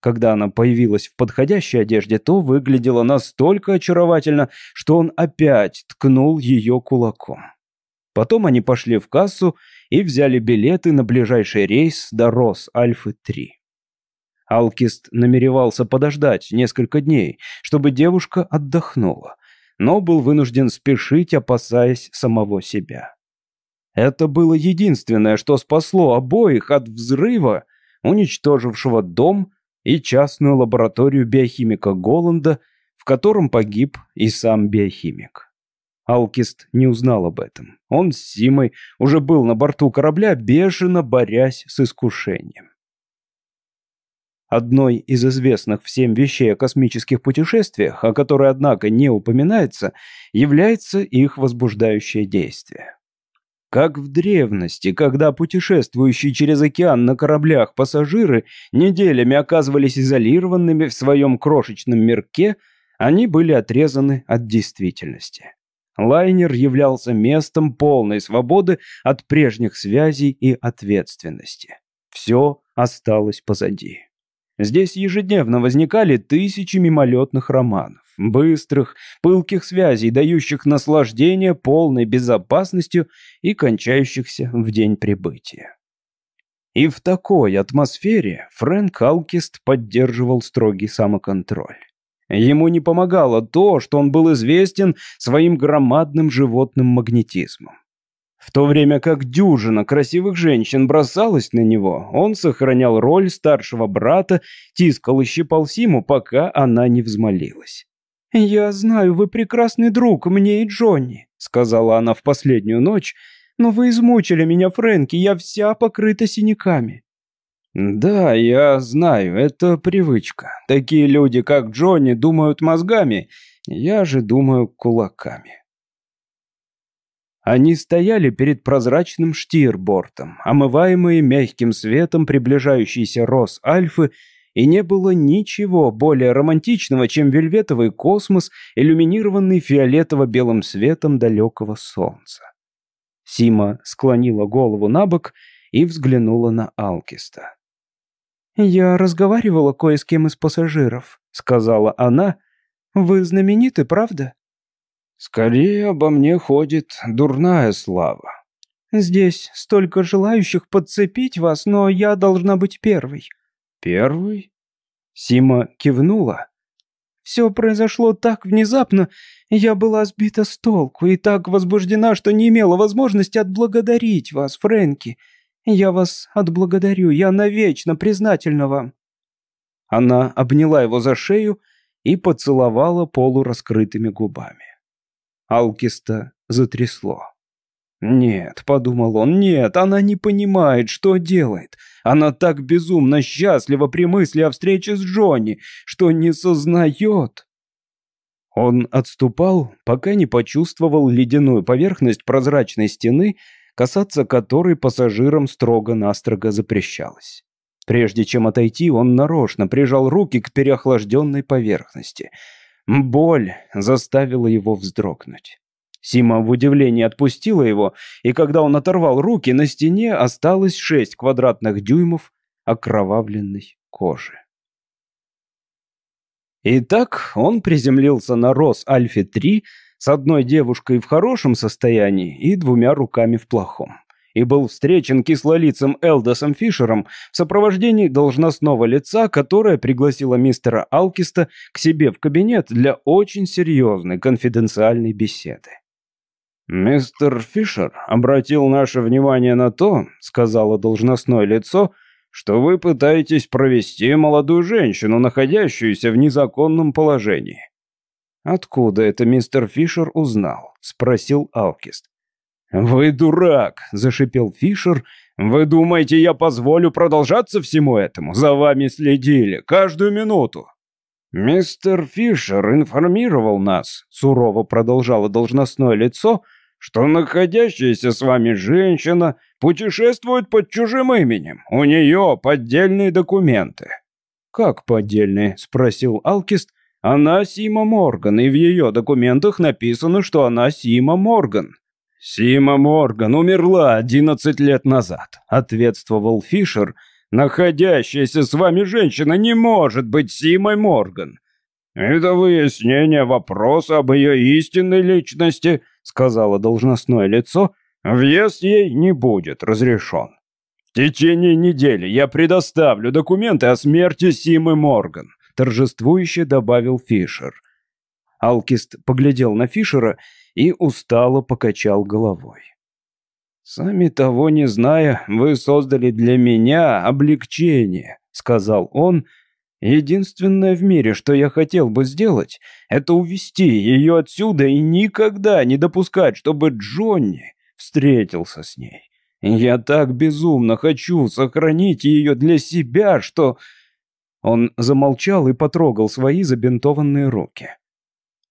Когда она появилась в подходящей одежде, то выглядела настолько очаровательно, что он опять ткнул ее кулаком. Потом они пошли в кассу и взяли билеты на ближайший рейс до Рос-Альфы-3. Алкист намеревался подождать несколько дней, чтобы девушка отдохнула, но был вынужден спешить, опасаясь самого себя. Это было единственное, что спасло обоих от взрыва, уничтожившего дом и частную лабораторию биохимика Голланда, в котором погиб и сам биохимик. Алкист не узнал об этом. Он с Симой уже был на борту корабля, бешено борясь с искушением. Одной из известных всем вещей о космических путешествиях, о которой, однако, не упоминается, является их возбуждающее действие. Как в древности, когда путешествующие через океан на кораблях пассажиры неделями оказывались изолированными в своем крошечном мирке, они были отрезаны от действительности. Лайнер являлся местом полной свободы от прежних связей и ответственности. Все осталось позади. Здесь ежедневно возникали тысячи мимолетных романов, быстрых, пылких связей, дающих наслаждение полной безопасностью и кончающихся в день прибытия. И в такой атмосфере Фрэнк Алкист поддерживал строгий самоконтроль. Ему не помогало то, что он был известен своим громадным животным магнетизмом. В то время как дюжина красивых женщин бросалась на него, он сохранял роль старшего брата, тискал и щипал Симу, пока она не взмолилась. «Я знаю, вы прекрасный друг, мне и Джонни», — сказала она в последнюю ночь, «но вы измучили меня, Фрэнки, я вся покрыта синяками». «Да, я знаю, это привычка. Такие люди, как Джонни, думают мозгами, я же думаю кулаками». Они стояли перед прозрачным штирбортом, омываемые мягким светом приближающейся Рос Альфы, и не было ничего более романтичного, чем вельветовый космос, иллюминированный фиолетово-белым светом далекого солнца. Сима склонила голову на бок и взглянула на Алкиста. «Я разговаривала кое с кем из пассажиров», — сказала она. «Вы знамениты, правда?» «Скорее обо мне ходит дурная слава». «Здесь столько желающих подцепить вас, но я должна быть первой». «Первый?» Сима кивнула. Все произошло так внезапно, я была сбита с толку и так возбуждена, что не имела возможности отблагодарить вас, Фрэнки. Я вас отблагодарю, я навечно признательна вам». Она обняла его за шею и поцеловала полураскрытыми губами. Алкиста затрясло. «Нет», — подумал он, — «нет, она не понимает, что делает. Она так безумно счастлива при мысли о встрече с Джонни, что не сознает». Он отступал, пока не почувствовал ледяную поверхность прозрачной стены, касаться которой пассажирам строго-настрого запрещалось. Прежде чем отойти, он нарочно прижал руки к переохлажденной поверхности. Боль заставила его вздрогнуть. Сима в удивлении отпустила его, и когда он оторвал руки, на стене осталось шесть квадратных дюймов окровавленной кожи. Итак, он приземлился на Рос Альфе-3 с одной девушкой в хорошем состоянии и двумя руками в плохом. И был встречен кислолицым Элдосом Фишером в сопровождении должностного лица, которое пригласило мистера Алкиста к себе в кабинет для очень серьезной конфиденциальной беседы. «Мистер Фишер обратил наше внимание на то, — сказала должностное лицо, — что вы пытаетесь провести молодую женщину, находящуюся в незаконном положении». «Откуда это мистер Фишер узнал?» — спросил Алкист. «Вы дурак!» — зашипел Фишер. «Вы думаете, я позволю продолжаться всему этому? За вами следили каждую минуту!» «Мистер Фишер информировал нас», — сурово продолжало должностное лицо, — что находящаяся с вами женщина путешествует под чужим именем. У нее поддельные документы». «Как поддельные?» — спросил Алкист. «Она Сима Морган, и в ее документах написано, что она Сима Морган». «Сима Морган умерла одиннадцать лет назад», — ответствовал Фишер. «Находящаяся с вами женщина не может быть Симой Морган. Это выяснение вопроса об ее истинной личности сказала должностное лицо, въезд ей не будет разрешен. В течение недели я предоставлю документы о смерти Симы Морган, торжествующе добавил Фишер. Алкист поглядел на Фишера и устало покачал головой. «Сами того не зная, вы создали для меня облегчение», — сказал он, Единственное в мире, что я хотел бы сделать, это увести ее отсюда и никогда не допускать, чтобы Джонни встретился с ней. Я так безумно хочу сохранить ее для себя, что...» Он замолчал и потрогал свои забинтованные руки.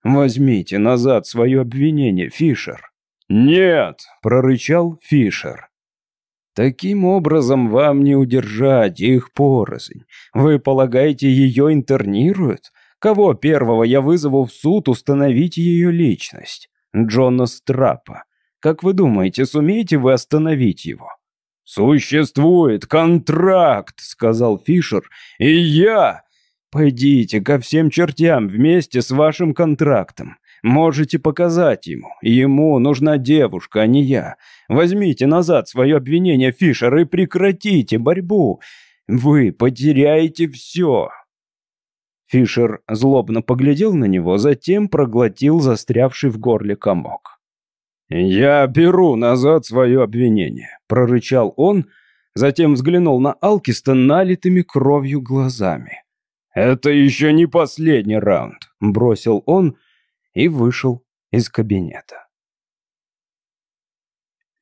«Возьмите назад свое обвинение, Фишер». «Нет!» — прорычал Фишер. Таким образом, вам не удержать их порознь. Вы полагаете, ее интернируют? Кого первого я вызову в суд установить ее личность? Джона Страпа. Как вы думаете, сумеете вы остановить его? «Существует контракт», — сказал Фишер, — «и я...» «Пойдите ко всем чертям вместе с вашим контрактом. Можете показать ему. Ему нужна девушка, а не я. Возьмите назад свое обвинение, Фишер, и прекратите борьбу. Вы потеряете все». Фишер злобно поглядел на него, затем проглотил застрявший в горле комок. «Я беру назад свое обвинение», — прорычал он, затем взглянул на Алкиста налитыми кровью глазами. «Это еще не последний раунд», — бросил он, и вышел из кабинета.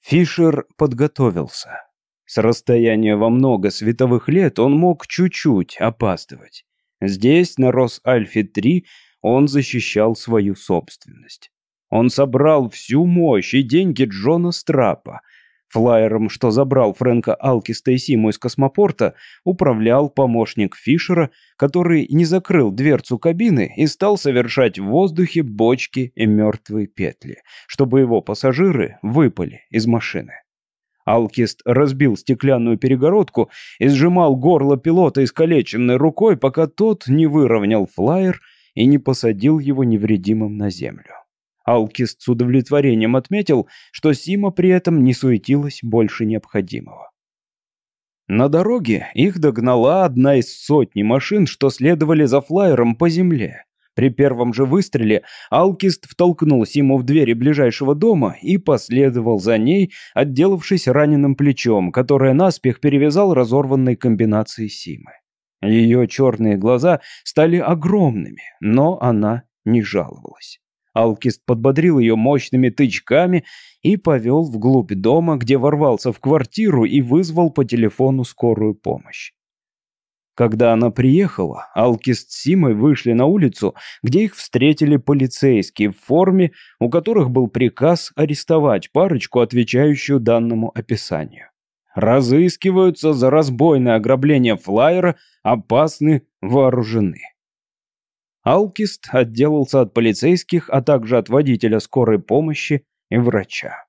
Фишер подготовился. С расстояния во много световых лет он мог чуть-чуть опаздывать. Здесь, на Рос-Альфе-3, он защищал свою собственность. Он собрал всю мощь и деньги Джона Страпа – Флайером, что забрал Фрэнка Алкиста и Симу из космопорта, управлял помощник Фишера, который не закрыл дверцу кабины и стал совершать в воздухе бочки и мертвые петли, чтобы его пассажиры выпали из машины. Алкист разбил стеклянную перегородку и сжимал горло пилота искалеченной рукой, пока тот не выровнял флайер и не посадил его невредимым на землю. Алкист с удовлетворением отметил, что Сима при этом не суетилась больше необходимого. На дороге их догнала одна из сотни машин, что следовали за флайером по земле. При первом же выстреле Алкист втолкнул Симу в двери ближайшего дома и последовал за ней, отделавшись раненым плечом, которое наспех перевязал разорванной комбинацией Симы. Ее черные глаза стали огромными, но она не жаловалась. Алкист подбодрил ее мощными тычками и повел вглубь дома, где ворвался в квартиру и вызвал по телефону скорую помощь. Когда она приехала, Алкист с Симой вышли на улицу, где их встретили полицейские в форме, у которых был приказ арестовать парочку, отвечающую данному описанию. Разыскиваются за разбойное ограбление флайера, опасны, вооружены. Алкист отделался от полицейских, а также от водителя скорой помощи и врача.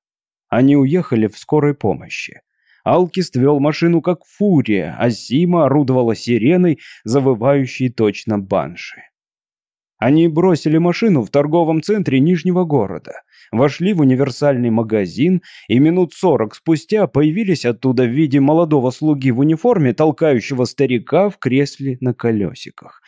Они уехали в скорой помощи. Алкист вел машину как фурия, а Сима орудовала сиреной, завывающей точно банши. Они бросили машину в торговом центре Нижнего города, вошли в универсальный магазин и минут сорок спустя появились оттуда в виде молодого слуги в униформе, толкающего старика в кресле на колесиках.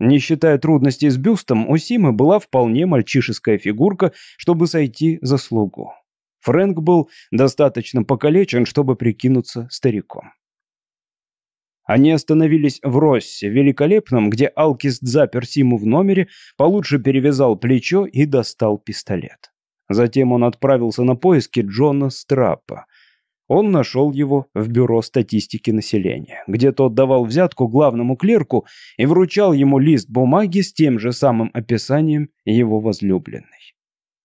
Не считая трудностей с бюстом, у Симы была вполне мальчишеская фигурка, чтобы сойти за слугу. Фрэнк был достаточно покалечен, чтобы прикинуться стариком. Они остановились в Россе, великолепном, где Алкист запер Симу в номере, получше перевязал плечо и достал пистолет. Затем он отправился на поиски Джона Страппа. Он нашел его в бюро статистики населения, где тот давал взятку главному клерку и вручал ему лист бумаги с тем же самым описанием его возлюбленной.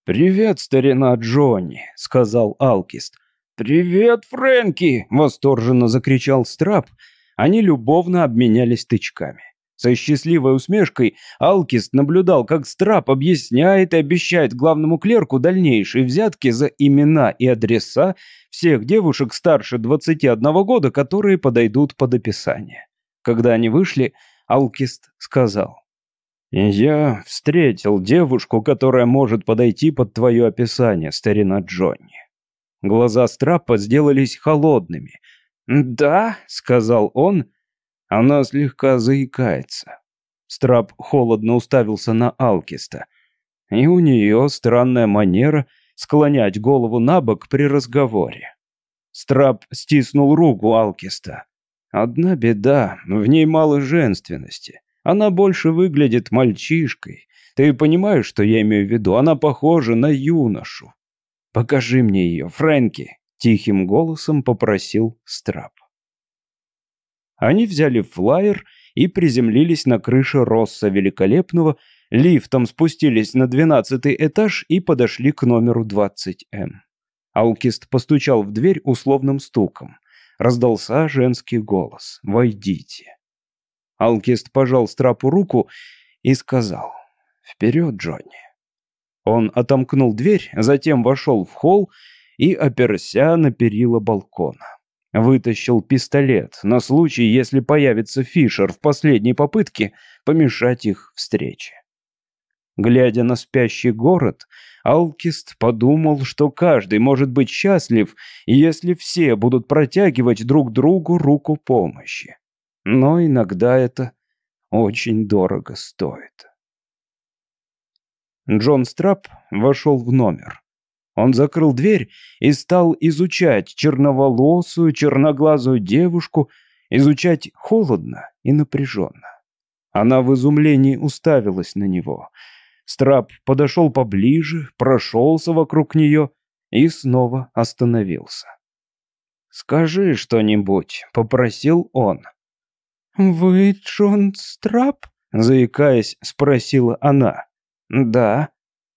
«Привет, старина Джонни», — сказал Алкист. «Привет, Фрэнки!» — восторженно закричал Страп. Они любовно обменялись тычками. Со счастливой усмешкой Алкист наблюдал, как Страп объясняет и обещает главному клерку дальнейшие взятки за имена и адреса всех девушек старше 21 года, которые подойдут под описание. Когда они вышли, Алкист сказал. «Я встретил девушку, которая может подойти под твое описание, старина Джонни». Глаза Страпа сделались холодными. «Да», — сказал он, — она слегка заикается. Страп холодно уставился на Алкиста. И у нее странная манера склонять голову на бок при разговоре. Страп стиснул руку Алкиста. Одна беда, в ней мало женственности. Она больше выглядит мальчишкой. Ты понимаешь, что я имею в виду? Она похожа на юношу. Покажи мне ее, Фрэнки, тихим голосом попросил Страп. Они взяли флаер и приземлились на крыше Росса Великолепного, лифтом спустились на двенадцатый этаж и подошли к номеру 20М. Алкист постучал в дверь условным стуком. Раздался женский голос «Войдите». Алкист пожал Страпу руку и сказал «Вперед, Джонни». Он отомкнул дверь, затем вошел в холл и оперся на перила балкона. Вытащил пистолет на случай, если появится Фишер в последней попытке помешать их встрече. Глядя на спящий город, Алкист подумал, что каждый может быть счастлив, если все будут протягивать друг другу руку помощи но иногда это очень дорого стоит. Джон Страп вошел в номер. Он закрыл дверь и стал изучать черноволосую, черноглазую девушку, изучать холодно и напряженно. Она в изумлении уставилась на него. Страп подошел поближе, прошелся вокруг нее и снова остановился. «Скажи что-нибудь», — попросил он. «Вы Джон Страп?» — заикаясь, спросила она. «Да».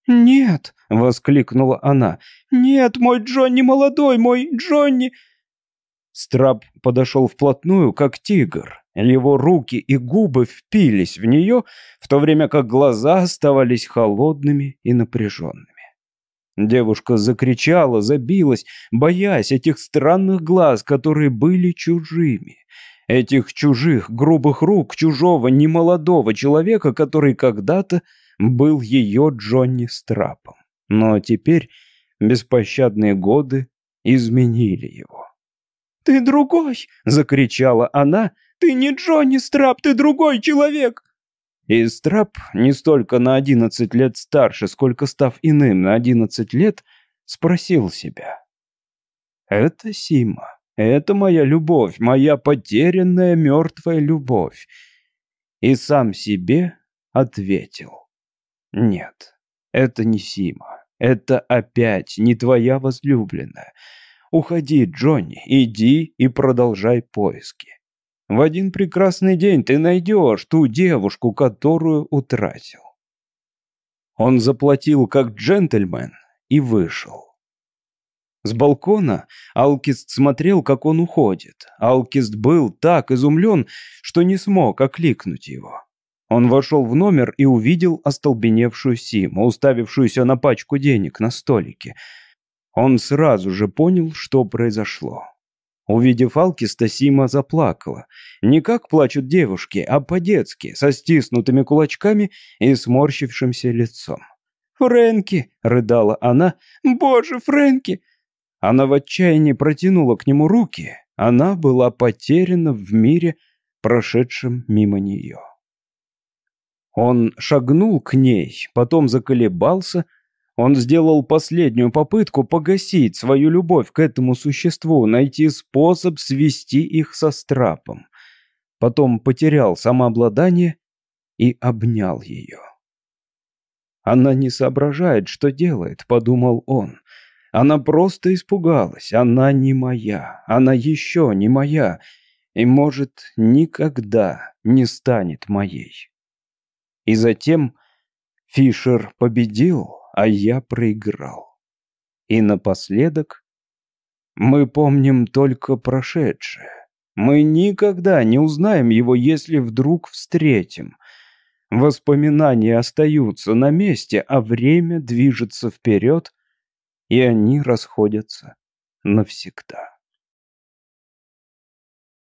«Нет», — воскликнула она. «Нет, мой Джонни молодой, мой Джонни...» Страп подошел вплотную, как тигр. Его руки и губы впились в нее, в то время как глаза оставались холодными и напряженными. Девушка закричала, забилась, боясь этих странных глаз, которые были чужими. Этих чужих, грубых рук, чужого, немолодого человека, который когда-то был ее Джонни Страпом. Но теперь беспощадные годы изменили его. «Ты другой!» — закричала она. «Ты не Джонни Страп, ты другой человек!» И Страб, не столько на одиннадцать лет старше, сколько став иным на одиннадцать лет, спросил себя. «Это Сима. Это моя любовь, моя потерянная мертвая любовь». И сам себе ответил. «Нет, это не Сима. Это опять не твоя возлюбленная. Уходи, Джонни, иди и продолжай поиски. В один прекрасный день ты найдешь ту девушку, которую утратил. Он заплатил как джентльмен и вышел. С балкона Алкист смотрел, как он уходит. Алкист был так изумлен, что не смог окликнуть его. Он вошел в номер и увидел остолбеневшую Симу, уставившуюся на пачку денег на столике. Он сразу же понял, что произошло. Увидев Алкиста, Сима заплакала. Не как плачут девушки, а по-детски, со стиснутыми кулачками и сморщившимся лицом. «Фрэнки!» — рыдала она. «Боже, Фрэнки!» Она в отчаянии протянула к нему руки. Она была потеряна в мире, прошедшем мимо нее. Он шагнул к ней, потом заколебался. Он сделал последнюю попытку погасить свою любовь к этому существу, найти способ свести их со страпом. Потом потерял самообладание и обнял ее. «Она не соображает, что делает», — подумал он. «Она просто испугалась. Она не моя. Она еще не моя. И, может, никогда не станет моей». И затем Фишер победил, а я проиграл. И напоследок мы помним только прошедшее. Мы никогда не узнаем его, если вдруг встретим. Воспоминания остаются на месте, а время движется вперед, и они расходятся навсегда.